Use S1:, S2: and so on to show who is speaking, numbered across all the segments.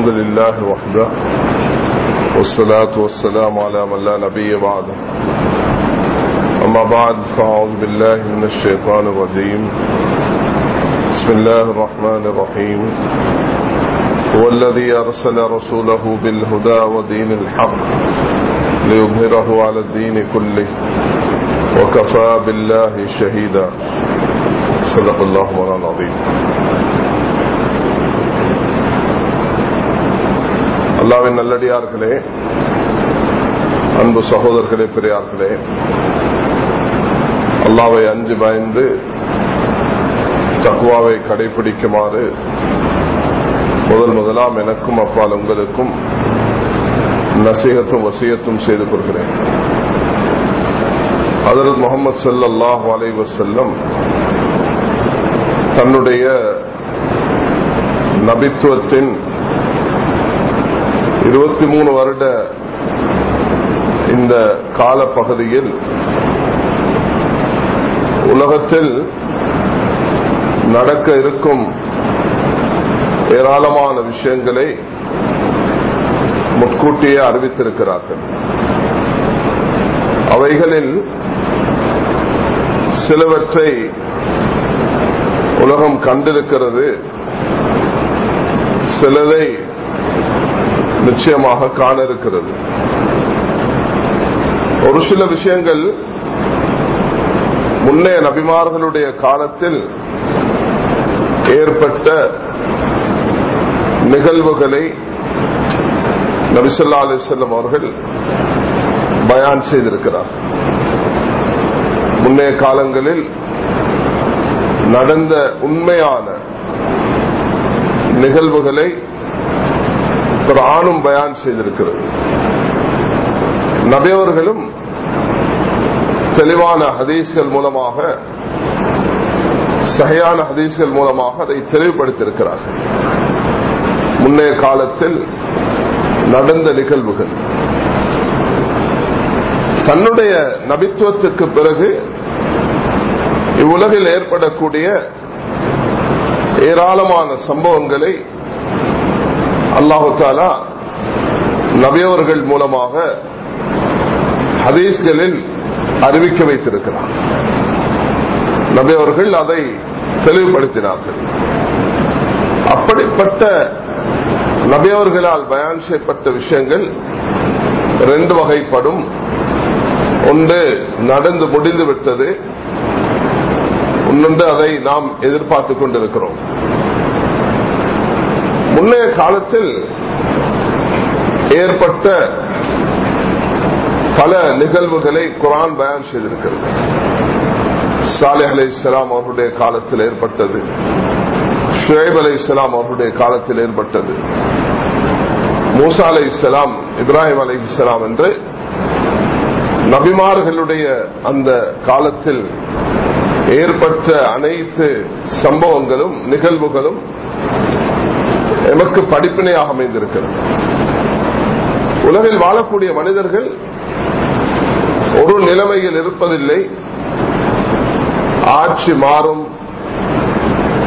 S1: الحمد لله وحده والصلاة والسلام على من لا نبي بعده أما بعد فأعوذ بالله من الشيطان الرجيم بسم الله الرحمن الرحيم هو الذي أرسل رسوله بالهدى ودين الحق ليظهره على الدين كله وكفى بالله شهيدا صدق الله مولانا العظيم அல்லாவின் நல்லடியார்களே அன்பு சகோதரர்களே பெரியார்களே அல்லாவை அஞ்சு பயந்து தக்குவாவை கடைபிடிக்குமாறு முதல் முதலாம் எனக்கும் அப்பால் உங்களுக்கும் நசீகத்தும் வசியத்தும் செய்து கொள்கிறேன் அதரத் முகமது சல்லாஹ் அலை வசல்லம் தன்னுடைய நபித்துவத்தின் இருபத்தி மூணு வருட இந்த கால பகுதியில் உலகத்தில் நடக்க இருக்கும் ஏராளமான விஷயங்களை முன்கூட்டியே அறிவித்திருக்கிறார்கள் அவைகளில் சிலவற்றை உலகம் கண்டிருக்கிறது சிலதை நிச்சயமாக காண இருக்கிறது ஒரு சில விஷயங்கள் முன்னே நபிமார்களுடைய காலத்தில் ஏற்பட்ட நிகழ்வுகளை நபிசல்லா அலிசல்லம் அவர்கள் பயான் செய்திருக்கிறார் முன்னைய காலங்களில் நடந்த உண்மையான நிகழ்வுகளை குரானும் பயான் செய்திருக்கிறது நபியவர்களும் தெளிவான ஹதீஸ்கள் மூலமாக சகையான ஹதீஸ்கள் மூலமாக அதை தெளிவுபடுத்தியிருக்கிறார் முன்னைய காலத்தில் நடந்த நிகழ்வுகள் தன்னுடைய நபித்துவத்துக்கு பிறகு இவ்வுலகில் ஏற்படக்கூடிய ஏராளமான சம்பவங்களை அல்லாஹாலா நபியவர்கள் மூலமாக ஹதீஸ்களில் அறிவிக்க வைத்திருக்கிறார் நபியவர்கள் அதை தெளிவுபடுத்தினார்கள் அப்படிப்பட்ட நபியவர்களால் பயான் செய்யப்பட்ட விஷயங்கள் ரெண்டு வகைப்படும் ஒன்று நடந்து முடிந்து விட்டது இன்னொன்று அதை நாம் எதிர்பார்த்துக் கொண்டிருக்கிறோம் முன்னைய காலத்தில் ஏற்பட்ட பல நிகழ்வுகளை குரான் பயன் செய்திருக்கிறது சாலை அலை இஸ்லாம் அவருடைய காலத்தில் ஏற்பட்டது ஷுஹேப் அலை இஸ்லாம் அவருடைய காலத்தில் ஏற்பட்டது மூசா அலை இஸ்லாம் இப்ராஹிம் அலை இஸ்லாம் என்று நபிமார்களுடைய அந்த காலத்தில் ஏற்பட்ட அனைத்து சம்பவங்களும் நிகழ்வுகளும் எமக்கு படிப்பினையாக அமைந்திருக்கிறது உலகில் வாழக்கூடிய மனிதர்கள் ஒரு நிலைமையில் இருப்பதில்லை ஆட்சி மாறும்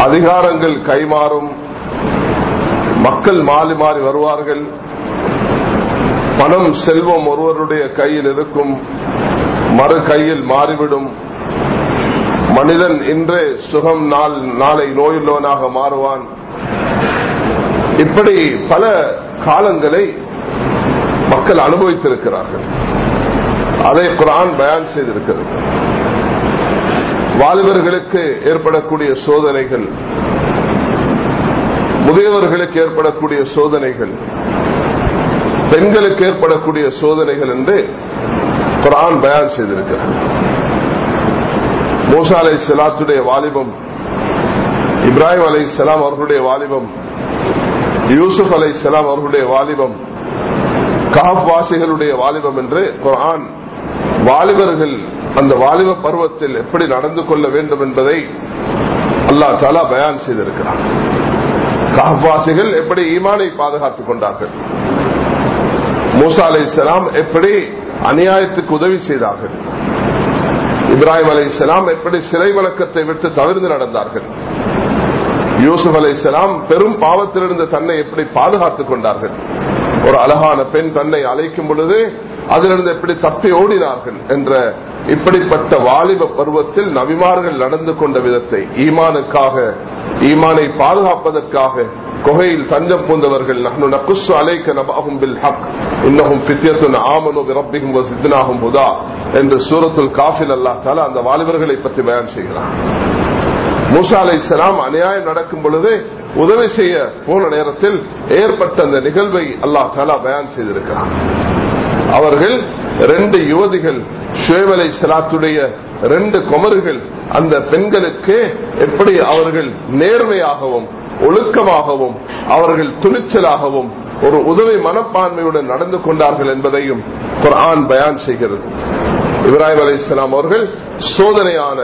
S1: அதிகாரங்கள் கைமாறும் மக்கள் மாறி மாறி வருவார்கள் பணம் செல்வம் ஒருவருடைய கையில் இருக்கும் மறு கையில் மாறிவிடும் மனிதன் இன்றே சுகம் நாள் நாளை நோயுள்ளவனாக மாறுவான் இப்படி பல காலங்களை மக்கள் அனுபவித்திருக்கிறார்கள் அதை குரான் பயன் செய்திருக்கிறது வாலிபர்களுக்கு ஏற்படக்கூடிய சோதனைகள் முதியவர்களுக்கு ஏற்படக்கூடிய சோதனைகள் பெண்களுக்கு ஏற்படக்கூடிய சோதனைகள் என்று குரான் பயன் செய்திருக்கிறது மூசா அலை சலாத்துடைய வாலிபம் இப்ராஹிம் அலை சலாம் அவர்களுடைய வாலிபம் யூசுப் அலை இஸ்லாம் அவர்களுடைய வாலிபம் காப் வாசிகளுடைய வாலிபம் என்று ஆண் வாலிபர்கள் அந்த வாலிப பருவத்தில் எப்படி நடந்து கொள்ள வேண்டும் என்பதை அல்லா தாலா பயான் செய்திருக்கிறார் காப்வாசிகள் எப்படி ஈமானை பாதுகாத்துக் கொண்டார்கள் மூசா அலை இஸ்லாம் எப்படி அநியாயத்துக்கு உதவி செய்தார்கள் இப்ராஹிம் அலை இஸ்லாம் எப்படி சிலை வழக்கத்தை விட்டு தவிர்த்து நடந்தார்கள் யூசுப் அலை இஸ்லாம் பெரும் பாவத்திலிருந்து தன்னை எப்படி பாதுகாத்துக் கொண்டார்கள் ஒரு அழகான பெண் தன்னை அழைக்கும் பொழுது அதிலிருந்து எப்படி தப்பி ஓடினார்கள் என்ற இப்படிப்பட்ட வாலிப பருவத்தில் நவிமார்கள் நடந்து கொண்ட விதத்தை ஈமானுக்காக ஈமானை பாதுகாப்பதற்காக கொகையில் தஞ்சம் பூந்தவர்கள் என்று சூரத்துல் காஃபில் அல்லா தால அந்த வாலிபர்களை பற்றி பயன் செய்கிறார் மூசா அலை இஸ்லாம் அநியாயம் நடக்கும் பொழுது உதவி செய்ய போன நேரத்தில் ஏற்பட்ட அந்த நிகழ்வை அல்லாஹ் தாலா பயன் செய்திருக்கிறார் அவர்கள் ரெண்டு யுவதிகள் ஷுவேவலை சலாத்துடைய ரெண்டு குமர்கள் அந்த பெண்களுக்கு எப்படி அவர்கள் நேர்மையாகவும் ஒழுக்கமாகவும் அவர்கள் துணிச்சலாகவும் ஒரு உதவி மனப்பான்மையுடன் நடந்து கொண்டார்கள் என்பதையும் குரான் பயான் செய்கிறது இப்ராஹிம் இஸ்லாம் அவர்கள் சோதனையான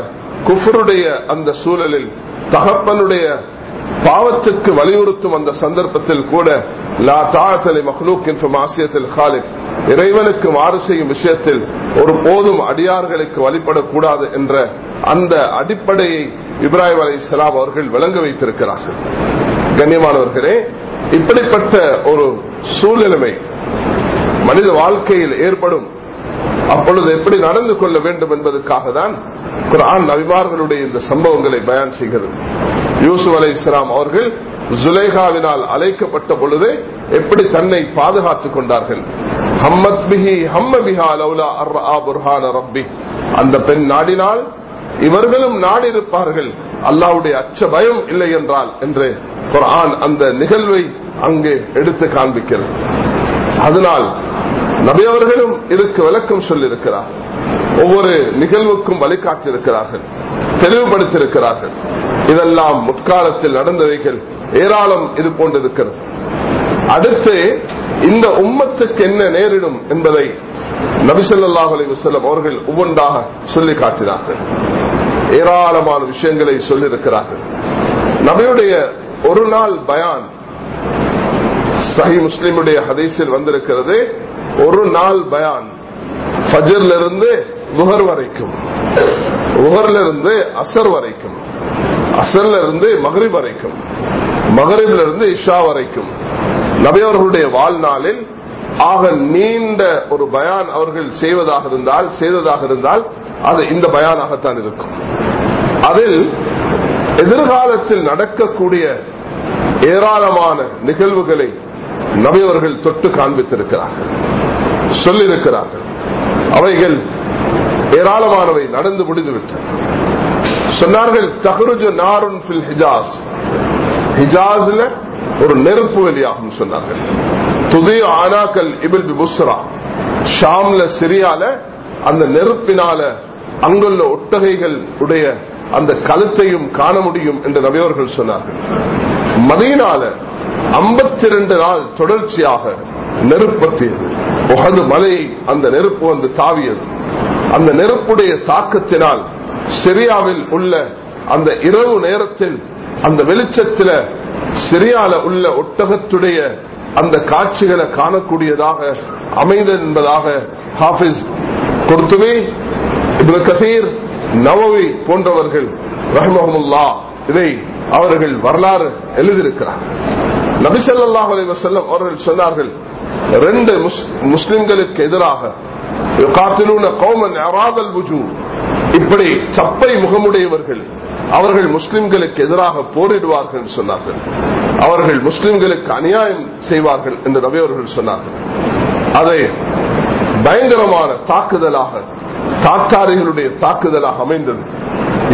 S1: குஃபருடைய அந்த சூழலில் தகப்பனுடைய பாவத்துக்கு வலியுறுத்தும் அந்த சந்தர்ப்பத்தில் கூட லா மஹ்லூக் ஆசியத்தில் இறைவனுக்கு மாறு செய்யும் விஷயத்தில் ஒரு போதும் அடியார்களுக்கு வழிபடக்கூடாது என்ற அந்த அடிப்படையை இப்ராஹிம் அலி இஸ்லாம் அவர்கள் விளங்க வைத்திருக்கிறார்கள் கண்ணியமானவர்களே இப்படிப்பட்ட ஒரு சூழ்நிலைமை மனித வாழ்க்கையில் ஏற்படும் அப்பொழுது எப்படி நடந்து கொள்ள வேண்டும் என்பதற்காக தான் குரான் நபிமார்களுடைய இந்த சம்பவங்களை பயன் செய்கிறது யூசுப் அலை இஸ்லாம் அவர்கள் ஜுலேகாவினால் அழைக்கப்பட்ட பொழுது எப்படி தன்னை பாதுகாத்துக் கொண்டார்கள் ஹம்மத் பிஹி ஹம்ம பிஹா லவ்லா அர்ரா புர்ஹான ரப்பி அந்த பெண் நாடினால் இவர்களும் நாடிருப்பார்கள் அல்லாவுடைய அச்ச பயம் இல்லை என்றால் என்று குரான் அந்த நிகழ்வை அங்கு எடுத்து காண்பிக்கிறது அதனால் நபியவர்களும் இதற்கு விளக்கம் சொல்லியிருக்கிறார் ஒவ்வொரு நிகழ்வுக்கும் வழிகாட்டியிருக்கிறார்கள் தெளிவுபடுத்தியிருக்கிறார்கள் இதெல்லாம் முற்காலத்தில் நடந்தவைகள் ஏராளம் இது போன்றிருக்கிறது அடுத்து இந்த உம்மத்துக்கு என்ன நேரிடும் என்பதை நபிசல்லாஹ் அலிவசல்லம் அவர்கள் ஒவ்வொன்றாக சொல்லி காட்டினார்கள் ஏராளமான விஷயங்களை சொல்லியிருக்கிறார்கள் நபியுடைய ஒரு நாள் பயான் சஹி முஸ்லிமுடைய ஹதீஸில் வந்திருக்கிறது ஒரு நாள் பயான் பஜர்ல இருந்து முகர் வரைக்கும் முகர்ல இருந்து அசர் வரைக்கும் அசர்ல இருந்து மகரிப் வரைக்கும் மகரிப்ல இருந்து இஷா வரைக்கும் நபியவர்களுடைய வாழ்நாளில் ஆக நீண்ட ஒரு பயான் அவர்கள் செய்வதாக இருந்தால் செய்ததாக இருந்தால் அது இந்த பயானாகத்தான் இருக்கும் அதில் எதிர்காலத்தில் நடக்கக்கூடிய ஏராளமான நிகழ்வுகளை நபியவர்கள் தொட்டு காண்பித்திருக்கிறார்கள் சொல்லியிருக்கிறார்கள் அவைகள் ஏராளமானவை நடந்து முடிந்துவிட்டன சொன்னார்கள் தஹருஜு நாருன் ஹிஜாஸ் ஹிஜாஸ்ல ஒரு நெருப்பு வெளியாகும் சொன்னார்கள் துதி ஆனாக்கல் இபில் புஸ்ரா ஷாம்ல சிரியால அந்த நெருப்பினால அங்குள்ள ஒட்டகைகள் உடைய அந்த கழுத்தையும் காண முடியும் என்று நபையவர்கள் சொன்னார்கள் மதியினால ஐம்பத்தி ரெண்டு நாள் தொடர்ச்சியாக நெருப்பத்தியது உகந்து மலையை அந்த நெருப்பு வந்து தாவியது அந்த நெருப்புடைய தாக்கத்தினால் சிரியாவில் உள்ள அந்த இரவு நேரத்தில் அந்த வெளிச்சத்தில் சிரியால உள்ள ஒட்டகத்துடைய அந்த காட்சிகளை காணக்கூடியதாக அமைந்தது என்பதாக ஹாபிஸ் கொடுத்துமே இப்னு கசீர் நவவி போன்றவர்கள் ரஹ்மஹமுல்லா இதை அவர்கள் வரலாறு எழுதியிருக்கிறார் நபிசல்லாஹ் அலைவசல்லம் அவர்கள் சொன்னார்கள் ரெண்டு முஸ்லிம்களுக்கு எதிராக கோமன் இப்படி சப்பை முகமுடையவர்கள் அவர்கள் முஸ்லிம்களுக்கு எதிராக போரிடுவார்கள் சொன்னார்கள் அவர்கள் முஸ்லிம்களுக்கு அநியாயம் செய்வார்கள் என்று ரவி அவர்கள் சொன்னார்கள் அதை பயங்கரமான தாக்குதலாக தாத்தாரிகளுடைய தாக்குதலாக அமைந்தது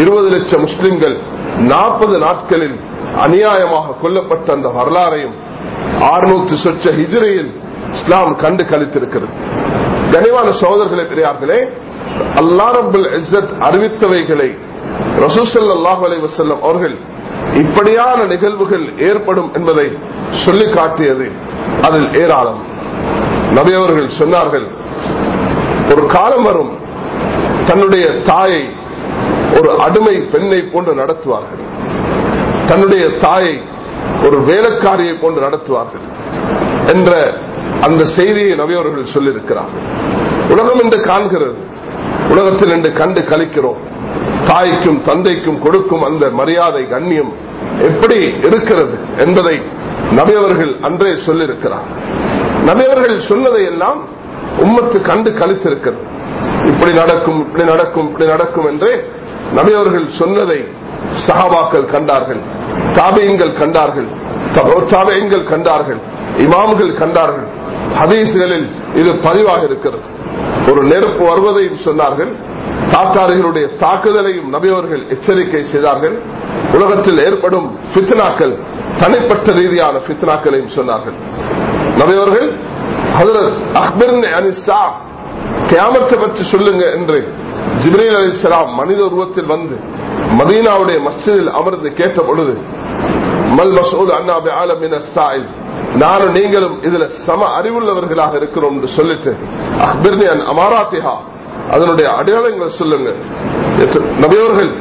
S1: இருபது லட்சம் முஸ்லிம்கள் நாற்பது நாட்களில் அநியாயமாக கொல்லப்பட்ட அந்த வரலாறையும் ஆறுநூற்று சொச்ச ஹிஜிரையில் இஸ்லாம் கண்டு கழித்திருக்கிறது கனிவான சோதர்களே பெரியார்களே அல்லா ரபுல் இஸ்ஸத் அறிவித்தவைகளை ரசூசல் அல்லாஹ் அலை வசல்லம் அவர்கள் இப்படியான நிகழ்வுகள் ஏற்படும் என்பதை சொல்லி காட்டியது அதில் ஏராளம் நபியவர்கள் சொன்னார்கள் ஒரு காலம் வரும் தன்னுடைய தாயை ஒரு அடிமை பெண்ணை போன்று நடத்துவார்கள் தன்னுடைய தாயை ஒரு வேலைக்காரியை போன்று நடத்துவார்கள் என்ற அந்த செய்தியை நவியவர்கள் அவர்கள் சொல்லியிருக்கிறார் உலகம் என்று காண்கிறது உலகத்தில் என்று கண்டு கழிக்கிறோம் தாய்க்கும் தந்தைக்கும் கொடுக்கும் அந்த மரியாதை கண்ணியம் எப்படி இருக்கிறது என்பதை நபியவர்கள் அன்றே சொல்லியிருக்கிறார் நபியவர்கள் சொன்னதை எல்லாம் உம்மத்து கண்டு கழித்திருக்கிறது இப்படி நடக்கும் இப்படி நடக்கும் இப்படி நடக்கும் என்றே நபியவர்கள் சொன்னதை சகாபாக்கள் கண்டார்கள் தாபியங்கள் கண்டார்கள் தாபியங்கள் கண்டார்கள் இமாம்கள் கண்டார்கள் ஹதீஸ்களில் இது பதிவாக இருக்கிறது ஒரு நெருப்பு வருவதையும் சொன்னார்கள் தாக்காரிகளுடைய தாக்குதலையும் நபியவர்கள் எச்சரிக்கை செய்தார்கள் உலகத்தில் ஏற்படும் பித்னாக்கள் தனிப்பட்ட ரீதியான பித்னாக்களையும் சொன்னார்கள் நபியவர்கள் கேமத்தை பற்றி சொல்லுங்க என்று ஜிப்ரீல் அலி இஸ்லாம் மனித உருவத்தில் வந்து மதீனாவுடைய மஸ்ஜிதில் அமர்ந்து கேட்ட பொழுது மல் மசூத் அண்ணா ஆலமின் நானும் நீங்களும் இதுல சம அறிவுள்ளவர்களாக இருக்கிறோம் என்று சொல்லிட்டு அக்பிர்னியன் அமாராத்திஹா அதனுடைய அடையாளங்களை சொல்லுங்க நபியவர்கள்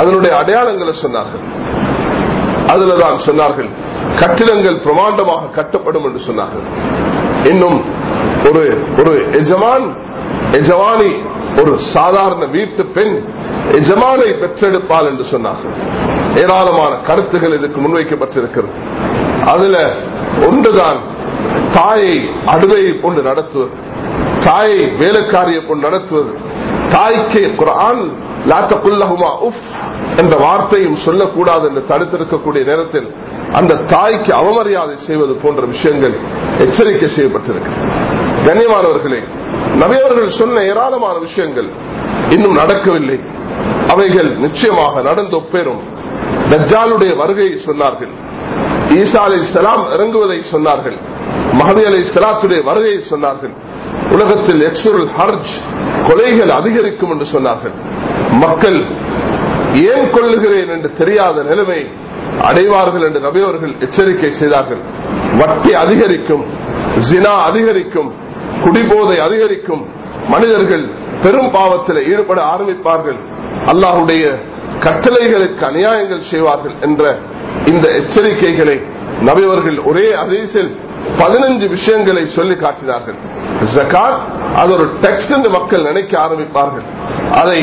S1: அதனுடைய அடையாளங்களை சொன்னார்கள் அதுலதான் சொன்னார்கள் கட்டிடங்கள் பிரமாண்டமாக கட்டப்படும் என்று சொன்னார்கள் இன்னும் ஒரு ஒரு எஜமான் எஜமானி ஒரு சாதாரண வீட்டு பெண் எஜமானை பெற்றெடுப்பாள் என்று சொன்னார்கள் ஏராளமான கருத்துகள் இதுக்கு முன்வைக்கப்பட்டிருக்கிறது அதுல ஒன்றுதான் தாயை அடுவையை கொண்டு நடத்துவது தாயை வேலைக்காரியை கொண்டு நடத்துவது தாய்க்கே குரான் உஃப் என்ற வார்த்தையும் சொல்லக்கூடாது என்று தடுத்திருக்கக்கூடிய நேரத்தில் அந்த தாய்க்கு அவமரியாதை செய்வது போன்ற விஷயங்கள் எச்சரிக்கை செய்யப்பட்டிருக்கு கண்ணியமானவர்களே நபியவர்கள் சொன்ன ஏராளமான விஷயங்கள் இன்னும் நடக்கவில்லை அவைகள் நிச்சயமாக நடந்து ஒப்பேறும் நஜாலுடைய வருகையை சொன்னார்கள் ஈசா அலி இஸ்லாம் இறங்குவதை சொன்னார்கள் மகதி அலி இஸ்லாத்துடைய வருகையை சொன்னார்கள் உலகத்தில் எக்ஸுரல் ஹர்ஜ் கொலைகள் அதிகரிக்கும் என்று சொன்னார்கள் மக்கள் ஏன் கொள்ளுகிறேன் என்று தெரியாத நிலைமை அடைவார்கள் என்று நபையவர்கள் எச்சரிக்கை செய்தார்கள் வட்டி அதிகரிக்கும் ஜினா அதிகரிக்கும் குடிபோதை அதிகரிக்கும் மனிதர்கள் பெரும் பாவத்தில் ஈடுபட ஆரம்பிப்பார்கள் அல்லாஹுடைய கட்டளைகளுக்கு அநியாயங்கள் செய்வார்கள் என்ற இந்த எச்சரிக்கைகளை நபிவர்கள் ஒரே அதிசல் பதினஞ்சு விஷயங்களை சொல்லி காட்டினார்கள் ஜக்காத் அது ஒரு டெக்ஸ் என்று மக்கள் நினைக்க ஆரம்பிப்பார்கள் அதை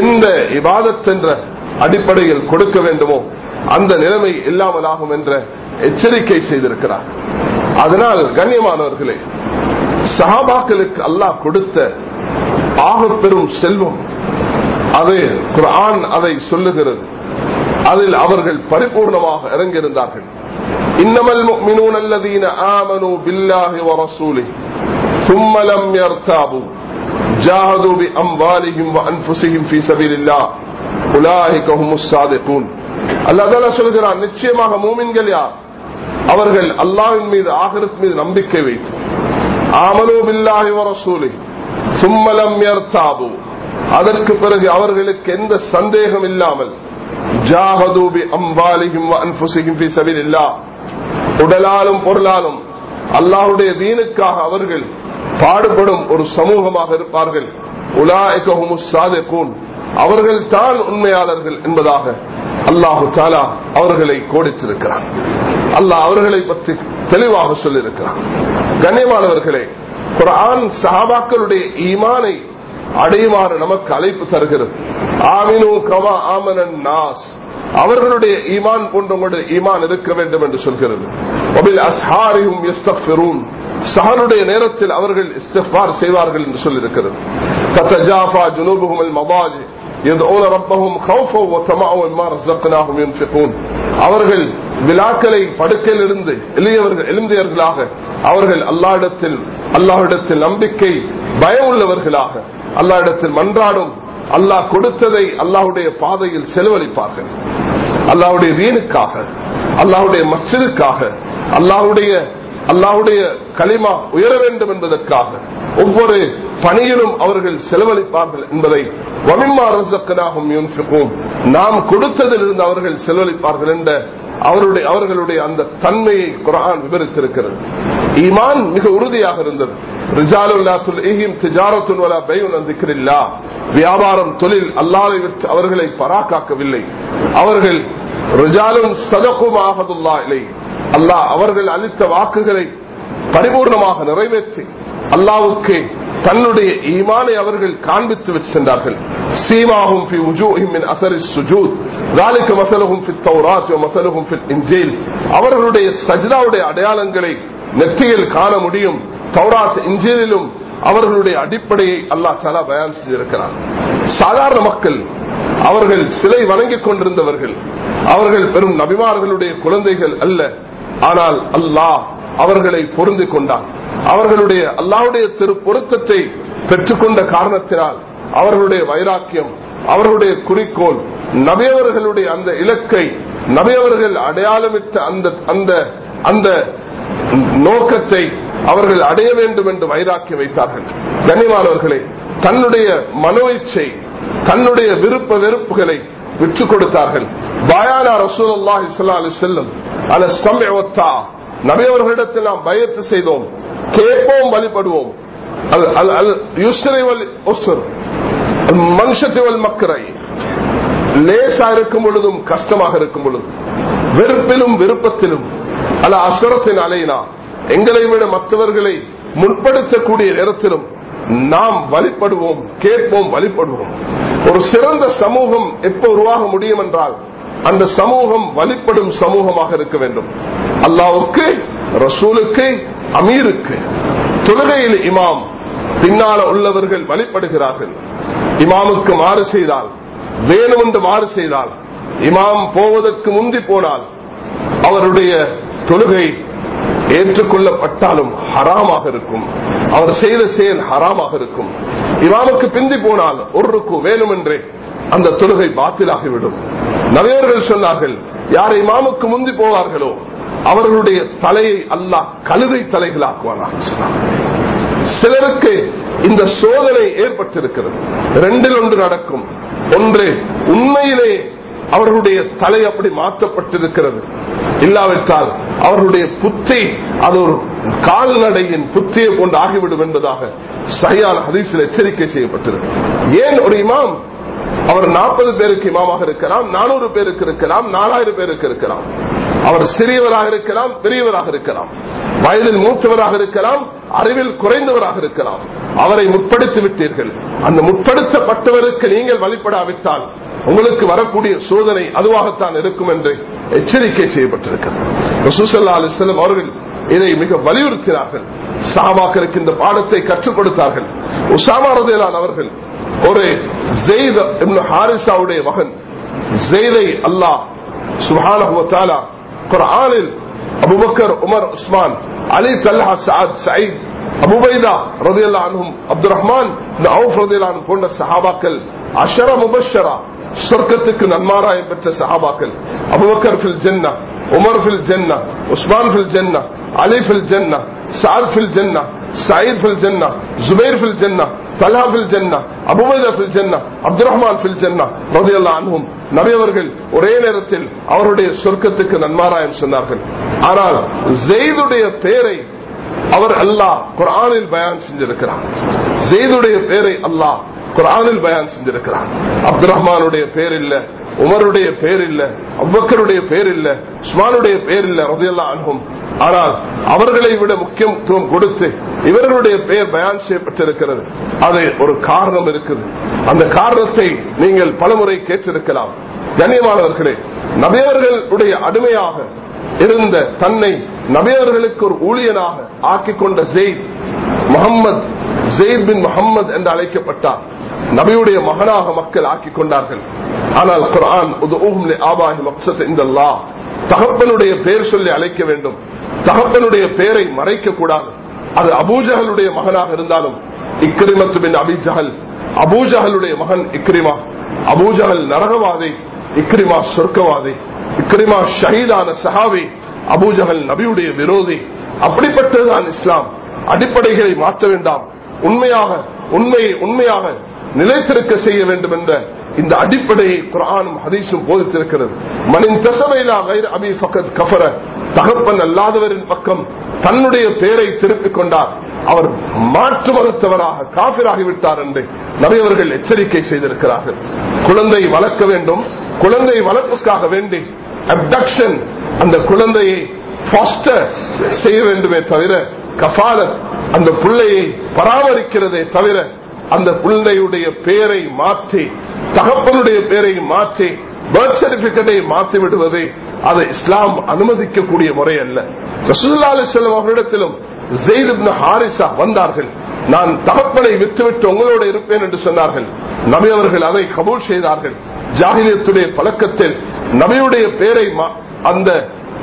S1: எந்த இபாதத் என்ற அடிப்படையில் கொடுக்க வேண்டுமோ அந்த நிலைமை இல்லாமலாகும் என்ற எச்சரிக்கை செய்திருக்கிறார் அதனால் கண்ணியமானவர்களே சஹாபாக்களுக்கு அல்லாஹ் கொடுத்த ஆக பெரும் செல்வம் அது குரான் அதை சொல்லுகிறது அதில் அவர்கள் பரிபூர்ணமாக இறங்கியிருந்தார்கள் இன்னமல் மீனூன் அல்லதீன ஆமனு பில்லாஹி வரசூலி சும்மலம் யர்தாபு جاهدوا بأموالهم وأنفسهم في سبيل الله أولئك هم الصادقون அல்லாஹ் தாலா சொல்கிறான் நிச்சயமாக மூமின்கள் யார் அவர்கள் அல்லாஹின் மீது ஆகிரத் மீது நம்பிக்கை வைத்து ஆமனு பில்லாஹி வரசூலி சும்மலம் யர்தாபு அதற்கு பிறகு அவர்களுக்கு எந்த சந்தேகம் இல்லாமல் உடலாலும் பொருளாலும் அல்லாஹுடைய தீனுக்காக அவர்கள் பாடுபடும் ஒரு சமூகமாக இருப்பார்கள் அவர்கள் தான் உண்மையாளர்கள் என்பதாக அல்லாஹு தாலா அவர்களை கோடித்திருக்கிறார் அல்லாஹ் அவர்களை பற்றி தெளிவாக சொல்லியிருக்கிறார் கண்ணியமானவர்களே குரான் சஹாபாக்களுடைய ஈமானை அடையுமாறு நமக்கு அழைப்பு தருகிறது ஆமினு கமா ஆமனன் நாஸ் அவர்களுடைய ஈமான் போன்றவங்களுடைய ஈமான் இருக்க வேண்டும் என்று சொல்கிறது சஹருடைய நேரத்தில் அவர்கள் இஸ்திஃபார் செய்வார்கள் என்று சொல்லியிருக்கிறது அவர்கள் விழாக்களை படுக்கையிலிருந்து எளியவர்கள் எழுந்தியர்களாக அவர்கள் அல்லாஹிடத்தில் அல்லாஹிடத்தில் நம்பிக்கை பயம் உள்ளவர்களாக அல்லா இடத்தில் மன்றாடும் அல்லாஹ் கொடுத்ததை அல்லாஹுடைய பாதையில் செலவழிப்பார்கள் அல்லாஹுடைய வீணுக்காக அல்லாஹுடைய மச்சிலுக்காக அல்லாஹுடைய அல்லாஹுடைய களிமா உயர வேண்டும் என்பதற்காக ஒவ்வொரு பணியிலும் அவர்கள் செலவழிப்பார்கள் என்பதை வமிம்மா அரசக்கனாகும் நாம் கொடுத்ததிலிருந்து அவர்கள் செலவழிப்பார்கள் என்ற அவருடைய அவர்களுடைய அந்த தன்மையை குரான் விவரித்திருக்கிறது ஈமான் மிக உறுதியாக இருந்தது வியாபாரம் தொழில் அல்லாவை அவர்களை பராக்காக்கவில்லை அவர்கள் அல்லாஹ் அவர்கள் அளித்த வாக்குகளை பரிபூர்ணமாக நிறைவேற்றி அல்லாவுக்கு தன்னுடைய ஈமானை அவர்கள் காண்பித்து சென்றார்கள் சீமாகும் அவர்களுடைய சஜ்தாவுடைய அடையாளங்களை நெற்றியில் காண முடியும் தௌராத் இன்ஜினிலும் அவர்களுடைய அடிப்படையை அல்லா சாலா பயன் செய்திருக்கிறார் சாதாரண மக்கள் அவர்கள் சிலை வணங்கிக் கொண்டிருந்தவர்கள் அவர்கள் பெரும் நபிமார்களுடைய குழந்தைகள் அல்ல ஆனால் அல்லாஹ் அவர்களை பொருந்திக் கொண்டான் அவர்களுடைய அல்லாவுடைய திரு பொருத்தத்தை பெற்றுக்கொண்ட காரணத்தினால் அவர்களுடைய வைராக்கியம் அவர்களுடைய குறிக்கோள் நபியவர்களுடைய அந்த இலக்கை நபியவர்கள் அடையாளமிட்ட அந்த அந்த அந்த நோக்கத்தை அவர்கள் அடைய வேண்டும் என்று வைராக்கி வைத்தார்கள் கனிமானவர்களே தன்னுடைய மனோச்சை தன்னுடைய விருப்ப வெறுப்புகளை விற்றுக் கொடுத்தார்கள் பாயானா ரசூல் அல்லாஹி அலி செல்லும் அல்ல சம்யவத்தா நபையவர்களிடத்தில் நாம் பயத்து செய்தோம் கேட்போம் வழிபடுவோம் மனுஷத்திவல் மக்கரை லேசா இருக்கும் பொழுதும் கஷ்டமாக இருக்கும் பொழுதும் வெறுப்பிலும் விருப்பத்திலும் அல்ல அசுரத்தின் அலைனா எங்களை விட மற்றவர்களை முன்படுத்தக்கூடிய நேரத்திலும் நாம் வழிபடுவோம் கேட்போம் வழிபடுவோம் ஒரு சிறந்த சமூகம் எப்ப உருவாக முடியும் என்றால் அந்த சமூகம் வழிபடும் சமூகமாக இருக்க வேண்டும் அல்லாவுக்கு ரசூலுக்கு அமீருக்கு தொழுகையில் இமாம் பின்னால உள்ளவர்கள் வழிபடுகிறார்கள் இமாமுக்கு மாறு செய்தால் வேணும் என்று மாறு செய்தால் இமாம் போவதற்கு முந்தி போனால் அவருடைய தொழுகை ஏற்றுக்கொள்ளப்பட்டாலும் ஹராமாக இருக்கும் அவர் செய்த செயல் ஹராமாக இருக்கும் இமாமுக்கு பிந்தி போனால் ஒருக்கு வேணுமென்றே அந்த தொழுகை பாத்திலாகிவிடும் நவியர்கள் சொன்னார்கள் யாரை இமாமுக்கு முந்தி போவார்களோ அவர்களுடைய தலையை அல்லாஹ் கழுதை தலைகளாக்குவானாக சிலருக்கு இந்த சோதனை ஏற்பட்டிருக்கிறது ரெண்டில் ஒன்று நடக்கும் ஒன்று உண்மையிலே அவர்களுடைய தலை அப்படி மாற்றப்பட்டிருக்கிறது இல்லாவிட்டால் அவர்களுடைய புத்தி அது ஒரு கால்நடையின் புத்தியை கொண்டு ஆகிவிடும் என்பதாக சையால் ஹதீசில் எச்சரிக்கை செய்யப்பட்டிருக்கு ஏன் ஒரு இமாம் அவர் நாற்பது பேருக்கு இமாமாக இருக்கிறார் நானூறு பேருக்கு இருக்கிறார் நாலாயிரம் பேருக்கு இருக்கிறார் அவர் சிறியவராக இருக்கலாம் பெரியவராக இருக்கலாம் வயதில் மூத்தவராக இருக்கலாம் அறிவில் குறைந்தவராக இருக்கலாம் அவரை முற்படுத்தி விட்டீர்கள் அந்த முற்படுத்தப்பட்டவருக்கு நீங்கள் வழிபடாவிட்டால் உங்களுக்கு வரக்கூடிய சோதனை அதுவாகத்தான் இருக்கும் என்று எச்சரிக்கை செய்யப்பட்டிருக்கிறார் அவர்கள் இதை மிக வலியுறுத்தினார்கள் சாபாக்களுக்கு இந்த பாடத்தை கற்றுக் கொடுத்தார்கள் உசாமா அவர்கள் ஒரு ஹாரிசாவுடைய மகன் ஜெய்தை அல்லாஹ் சுஹான குரானில் أبو بكر عمر عثمان علي طلحة سعد سعيد أبو بيدة رضي الله عنهم عبد الرحمن بن عوف رضي الله عنهم كل الصحابة كل عشرة مبشرة شركتك المارا يبت الصحابة كل أبو بكر في الجنة عمر في الجنة عثمان في الجنة علي في الجنة സാർ ഫിൽ ജന്ന സൈർ ഫിൽ ജന്ന ജുബൈർ ഫിൽ ജന്ന തലാ ഫിൽ ജന്ന അബുബൈദ ഫിൽ ജന്ന അബ്ദുറഹ്മാൻ ഫിൽ ജന്ന റബിയല്ല അനുഭവം നബിയവർ ഒരേ നേരത്തിൽ അവരുടെ സ്വർഗത്തുക്ക് നന്മാറായം ചെന്നാർ ആനാൽ ജെയ്ദുടേ പേരെ അവർ അല്ലാ ഖുർആാനിൽ ബയാൻ ചെയ്തെടുക്കുന്നത് ജെയ്ദുടേ പേരെ അല്ലാ ഖുർആനിൽ ബയാൻ ചെയ്തെടുക്കുന്നത് അബ്ദുറഹ്മാനുടേ പേരില്ല உமருடைய பேர் இல்ல அவ்வக்கருடைய பேர் இல்ல சுமாலுடைய பேர் இல்ல ரதையெல்லாம் அணுகும் ஆனால் அவர்களை விட முக்கியத்துவம் கொடுத்து இவர்களுடைய பெயர் பயன் செய்யப்பட்டிருக்கிறது அது ஒரு காரணம் இருக்குது அந்த காரணத்தை நீங்கள் பலமுறை கேட்டிருக்கலாம் கண்ணியமானவர்களே நபியர்களுடைய அடிமையாக இருந்த தன்னை நபியர்களுக்கு ஒரு ஊழியனாக ஆக்கிக் கொண்ட ஜெயித் முகம்மது ஜெயித் பின் முகம்மது என்று அழைக்கப்பட்டார் நபியுடைய மகனாக மக்கள் ஆக்கிக் கொண்டார்கள் ஆனால் குரான் தகப்பனுடைய பெயர் சொல்லி அழைக்க வேண்டும் தகப்பனுடைய பெயரை மறைக்க கூடாது அது அபூஜகளுடைய மகனாக இருந்தாலும் இக்ரிமத்து பின் அபிஜகல் அபூஜகளுடைய மகன் இக்ரிமா அபூஜகல் நரகவாதி இக்ரிமா சொர்க்கவாதி இக்ரிமா ஷஹீதான சஹாவி அபூஜகல் நபியுடைய விரோதி அப்படிப்பட்டதுதான் இஸ்லாம் அடிப்படைகளை மாற்ற வேண்டாம் உண்மையாக உண்மையை உண்மையாக நிலைத்திருக்க செய்ய வேண்டும் என்ற இந்த அடிப்படையை குரானும் ஹதீஷும் போதித்திருக்கிறது மனின் தசமையிலா வைர் அபி பகத் கபர தகப்பன் அல்லாதவரின் பக்கம் தன்னுடைய பெயரை திருப்பிக் கொண்டார் அவர் மாற்று மறுத்தவராக காபிராகிவிட்டார் என்று நிறையவர்கள் எச்சரிக்கை செய்திருக்கிறார்கள் குழந்தை வளர்க்க வேண்டும் குழந்தை வளர்ப்புக்காக வேண்டி அப்டக்ஷன் அந்த குழந்தையை செய்ய வேண்டுமே தவிர கபாலத் அந்த பிள்ளையை பராமரிக்கிறதே தவிர அந்த பிள்ளையுடைய பெயரை மாற்றி தகப்பனுடைய பெயரை மாற்றி பர்த் சர்டிபிகேட்டை மாற்றி விடுவதை அதை இஸ்லாம் அனுமதிக்கக்கூடிய முறை அல்ல ரசூல்லா அலி செல்லம் ஹாரிசா வந்தார்கள் நான் தகப்பனை விட்டுவிட்டு உங்களோடு இருப்பேன் என்று சொன்னார்கள் நபி அவர்கள் அதை கபூல் செய்தார்கள் ஜாகிதத்துடைய பழக்கத்தில் நபியுடைய பெயரை அந்த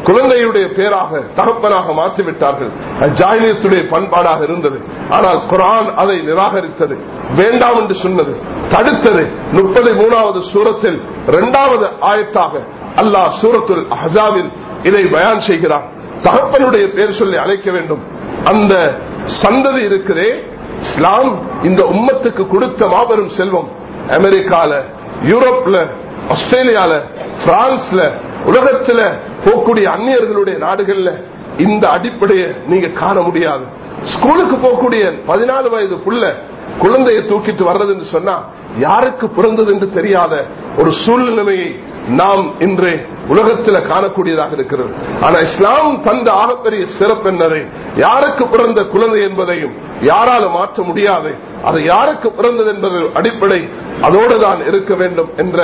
S1: குழந்தையுடைய பேராக தகப்பனாக மாற்றிவிட்டார்கள் ஜாயிலியத்துடைய பண்பாடாக இருந்தது ஆனால் குரான் அதை நிராகரித்தது வேண்டாம் என்று சொன்னது தடுத்தது முப்பத்தி மூணாவது சூரத்தில் இரண்டாவது ஆயத்தாக அல்லாஹ் சூரத்துல் ஹசாவில் இதை பயான் செய்கிறார் தகப்பனுடைய பேர் சொல்லி அழைக்க வேண்டும் அந்த சந்ததி இருக்கிறே இஸ்லாம் இந்த உம்மத்துக்கு கொடுத்த மாபெரும் செல்வம் அமெரிக்கால யூரோப்ல ஆஸ்திரேலியால பிரான்ஸ்ல உலகத்துல போகக்கூடிய அந்நியர்களுடைய நாடுகள்ல இந்த அடிப்படையை நீங்க காண முடியாது ஸ்கூலுக்கு போகக்கூடிய பதினாலு வயது புள்ள குழந்தையை தூக்கிட்டு வர்றது என்று சொன்னா யாருக்கு பிறந்தது என்று தெரியாத ஒரு சூழ்நிலையை நாம் இன்று உலகத்தில் காணக்கூடியதாக இருக்கிறது ஆனா இஸ்லாம் தந்த ஆகப்பெரிய சிறப்பு என்னதை யாருக்கு பிறந்த குழந்தை என்பதையும் யாரால மாற்ற முடியாது அது யாருக்கு பிறந்தது என்பது அடிப்படை அதோடு தான் இருக்க வேண்டும் என்ற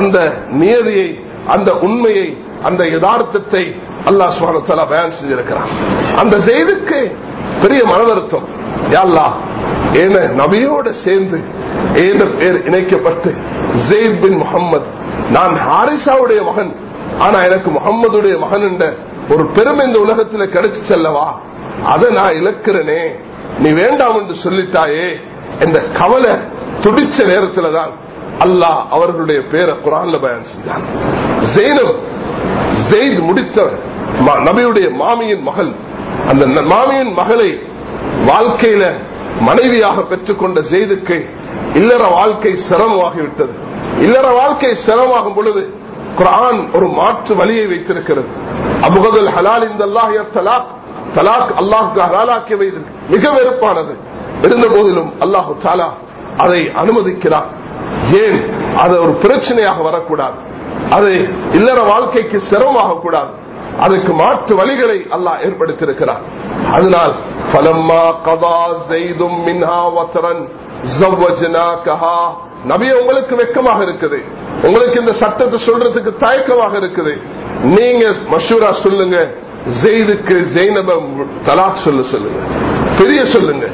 S1: அந்த நியதியை அந்த உண்மையை அந்த யதார்த்தத்தை அல்லா சுவானத்தாலா பயன் செஞ்சிருக்கிறான் அந்த செய்திக்கு பெரிய மனவருத்தம் யாழ்லா என நபியோட சேர்ந்து ஏழு பேர் இணைக்கப்பட்டு ஜெயித் பின் முகம்மது நான் ஹாரிசாவுடைய மகன் ஆனா எனக்கு முகம்மதுடைய மகன் என்ற ஒரு பெரும் இந்த உலகத்துல கிடைச்சு செல்லவா அதை நான் இழக்கிறனே நீ வேண்டாம் என்று சொல்லிட்டாயே இந்த கவலை துடிச்ச நேரத்துல தான் அல்லாஹ் அவர்களுடைய பேரை குரான்ல பயன் செஞ்சான் ஜெயினப் ஜெயித் முடித்தவர் நபியுடைய மாமியின் மகள் அந்த மாமியின் மகளை வாழ்க்கையில மனைவியாக பெற்றுக்கொண்ட செய்துக்கு இல்லற வாழ்க்கை சிரமமாகிவிட்டது இல்லற வாழ்க்கை சிரமமாகும் பொழுது குரான் ஒரு மாற்று வழியை வைத்திருக்கிறது அபுகதுல் ஹலால் இந்த அல்லாஹ் தலாக் தலாக் அல்லாஹுக்கு ஹலாலாக்கி வயது மிக வெறுப்பானது இருந்த போதிலும் அல்லாஹு தாலா அதை அனுமதிக்கிறார் ஏன் அது ஒரு பிரச்சனையாக வரக்கூடாது அது இல்லற வாழ்க்கைக்கு சிரமமாக கூடாது அதுக்கு மாற்று வழிகளை அல்லாஹ் ஏற்படுத்தியிருக்கிறார் அதனால் நபிய உங்களுக்கு வெக்கமாக இருக்குது உங்களுக்கு இந்த சட்டத்தை சொல்றதுக்கு தயக்கமாக இருக்குது நீங்க மஷூரா சொல்லுங்க ஜெய்துக்கு ஜெயினப தலாக் சொல்ல சொல்லுங்க பெரிய சொல்லுங்க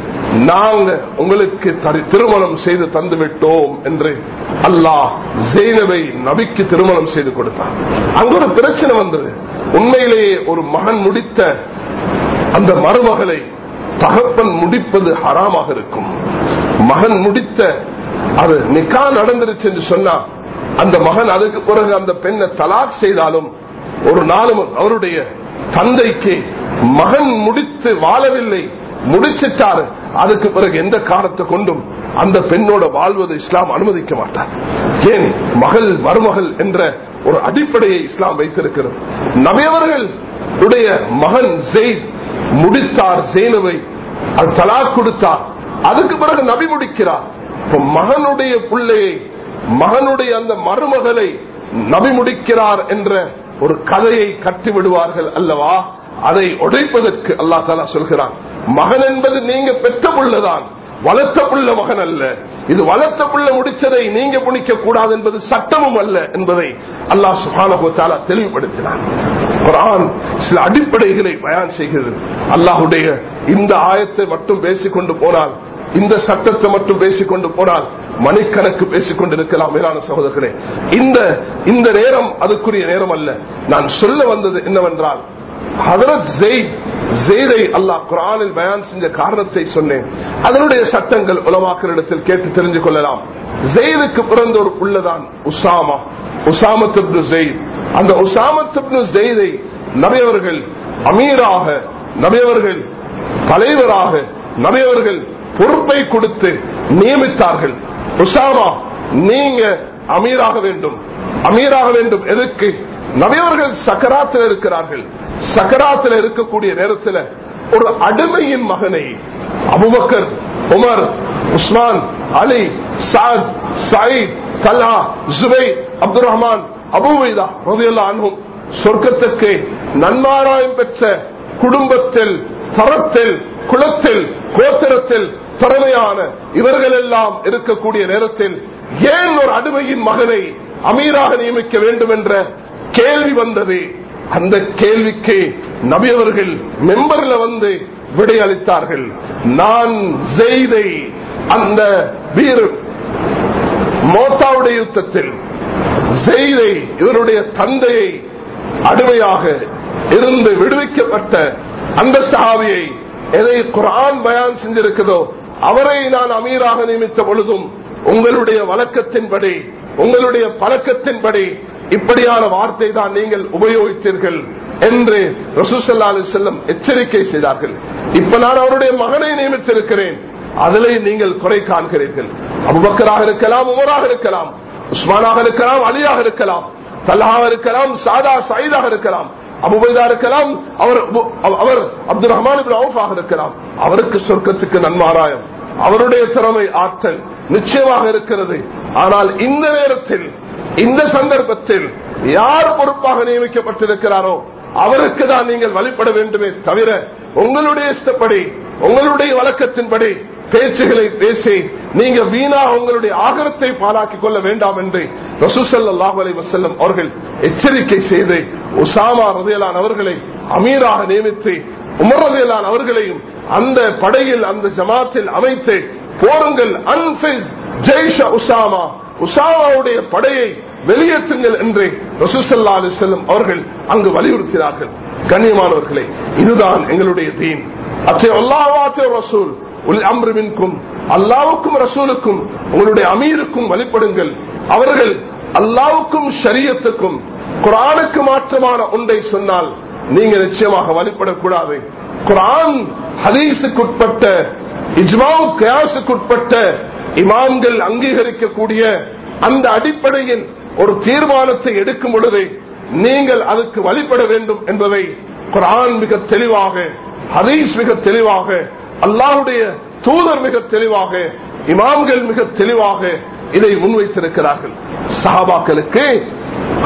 S1: நாங்க உங்களுக்கு திருமணம் செய்து தந்து விட்டோம் என்று அல்லாஹ் ஜெயினவை நபிக்கு திருமணம் செய்து கொடுத்தார் அங்க ஒரு பிரச்சனை வந்தது உண்மையிலேயே ஒரு மகன் முடித்த அந்த மருமகளை தகப்பன் முடிப்பது ஹராமாக இருக்கும் மகன் முடித்த அது நிக்கா நடந்துருச்சு என்று சொன்னா அந்த மகன் அதுக்கு பிறகு அந்த பெண்ணை தலாக் செய்தாலும் ஒரு நாளும் அவருடைய தந்தைக்கு மகன் முடித்து வாழவில்லை முடிச்சிட்டாரு அதுக்கு பிறகு எந்த காலத்தை கொண்டும் அந்த பெண்ணோட வாழ்வது இஸ்லாம் அனுமதிக்க மாட்டார் ஏன் மகள் மருமகள் என்ற ஒரு அடிப்படையை இஸ்லாம் வைத்திருக்கிறது நபியவர்கள் உடைய மகன் ஜெயித் முடித்தார் ஜெயினுவை அது தலா கொடுத்தார் அதுக்கு பிறகு நபி முடிக்கிறார் மகனுடைய பிள்ளையை மகனுடைய அந்த மருமகளை நபி முடிக்கிறார் என்ற ஒரு கதையை கட்டி விடுவார்கள் அல்லவா அதை உடைப்பதற்கு அல்லா தலா சொல்கிறான் மகன் என்பது நீங்க பெற்ற உள்ளதான் வளர்த்த புள்ள மகன் அல்ல இது வளர்த்த புள்ள முடிச்சதை நீங்க புனிக்க கூடாது என்பது சட்டமும் அல்ல என்பதை அல்லாஹ் சுகானகோத்தாலா தெளிவுபடுத்தினார் சில அடிப்படைகளை பயன் செய்கிறது அல்லாஹுடைய இந்த ஆயத்தை மட்டும் பேசிக்கொண்டு போனால் இந்த சட்டத்தை மட்டும் பேசிக்கொண்டு போனால் மணிக்கணக்கு பேசிக்கொண்டு இருக்கலாம் மேலான சகோதரர்களே இந்த இந்த நேரம் அதுக்குரிய நேரம் அல்ல நான் சொல்ல வந்தது என்னவென்றால் ஹதரத் ஜெயித் அல்லாஹ் குரானில் செஞ்ச காரணத்தை சொன்னேன் அதனுடைய சட்டங்கள் கேட்டு தெரிஞ்சு கொள்ளலாம் ஜெயிலுக்கு பிறந்தோர் உள்ளதான் உசாமா ஜெயித் அந்த நபையவர்கள் அமீராக நபையவர்கள் தலைவராக நபையவர்கள் பொறுப்பை கொடுத்து நியமித்தார்கள் உசாமா நீங்க அமீராக வேண்டும் அமீராக வேண்டும் எதுக்கு நபியவர்கள் சக்கராத்தில் இருக்கிறார்கள் சக்கராத்தில் இருக்கக்கூடிய நேரத்தில் ஒரு அடிமையின் மகனை அபுபக்கர் உமர் உஸ்மான் அலி சாத் சாயித் கலா ஜுபை அப்துல் ரஹ்மான் அபுவைதா சொர்க்கத்துக்கு நன்மாராயம் பெற்ற குடும்பத்தில் தரத்தில் குளத்தில் கோத்திரத்தில் திறமையான இவர்கள் எல்லாம் இருக்கக்கூடிய நேரத்தில் ஏன் ஒரு அடிமையின் மகனை அமீராக நியமிக்க வேண்டும் என்ற கேள்வி வந்தது அந்த கேள்விக்கு நபி அவர்கள் மெம்பர்ல வந்து விடை அளித்தார்கள் நான் செய்தை அந்த வீர மோத்தாவுடைய யுத்தத்தில் செய்தை இவருடைய தந்தையை அடிமையாக இருந்து விடுவிக்கப்பட்ட அந்த சாவியை எதை குரான் பயான் செஞ்சிருக்கிறதோ அவரை நான் அமீராக நியமித்த பொழுதும் உங்களுடைய வழக்கத்தின்படி உங்களுடைய பழக்கத்தின்படி இப்படியான வார்த்தை தான் நீங்கள் உபயோகித்தீர்கள் என்று செல்லும் செல்லம் எச்சரிக்கை செய்தார்கள் இப்ப நான் அவருடைய மகனை நியமித்திருக்கிறேன் அதிலே நீங்கள் குறை காண்கிறீர்கள் அபுபக்கராக இருக்கலாம் உமராக இருக்கலாம் உஸ்மானாக இருக்கலாம் அலியாக இருக்கலாம் தல்லாக இருக்கலாம் சாதா சயிதாக இருக்கலாம் அபுபைதா இருக்கலாம் அவர் அவர் அப்துல் ரஹ்மான் ஆஃபாக இருக்கலாம் அவருக்கு சொர்க்கத்துக்கு நன்மாராயம் அவருடைய திறமை ஆற்றல் நிச்சயமாக இருக்கிறது ஆனால் இந்த நேரத்தில் இந்த சந்தர்ப்பத்தில் யார் பொறுப்பாக நியமிக்கப்பட்டிருக்கிறாரோ அவருக்கு தான் நீங்கள் வழிபட வேண்டுமே தவிர உங்களுடைய இஷ்டப்படி உங்களுடைய வழக்கத்தின்படி பேச்சுகளை பேசி நீங்க வீணா உங்களுடைய ஆகரத்தை பாலாக்கிக் கொள்ள வேண்டாம் என்று ரசூசல்லாஹ் வசல்லம் அவர்கள் எச்சரிக்கை செய்து உசாமா ரதையலான் அவர்களை அமீராக நியமித்து உமர் ரதையலான் அவர்களையும் அந்த படையில் அந்த ஜமாத்தில் அமைத்து போருங்கள் அன்பிஸ் ஜெய்ஷ உசாமா உஷாவாவுடைய படையை வெளியேற்றுங்கள் என்று செல்லும் அவர்கள் அங்கு வலியுறுத்தினார்கள் கண்ணியமானவர்களே இதுதான் எங்களுடைய தீன் அச்சே அல்லாவாச்சே ரசூல் அல்லாவுக்கும் ரசூலுக்கும் உங்களுடைய அமீருக்கும் வழிபடுங்கள் அவர்கள் அல்லாவுக்கும் ஷரியத்துக்கும் குரானுக்கு மாற்றமான ஒன்றை சொன்னால் நீங்க நிச்சயமாக வழிபடக்கூடாது குரான் ஹதீசுக்குட்பட்ட இஜ்மாவுக்கு உட்பட்ட இமாம்கள் அங்கீகரிக்கக்கூடிய அந்த அடிப்படையில் ஒரு தீர்மானத்தை எடுக்கும் பொழுது நீங்கள் அதுக்கு வழிபட வேண்டும் என்பதை குரான் மிக தெளிவாக ஹரீஸ் மிக தெளிவாக அல்லாஹுடைய தூதர் மிக தெளிவாக இமாம்கள் மிக தெளிவாக இதை முன்வைத்திருக்கிறார்கள் சஹாபாக்களுக்கு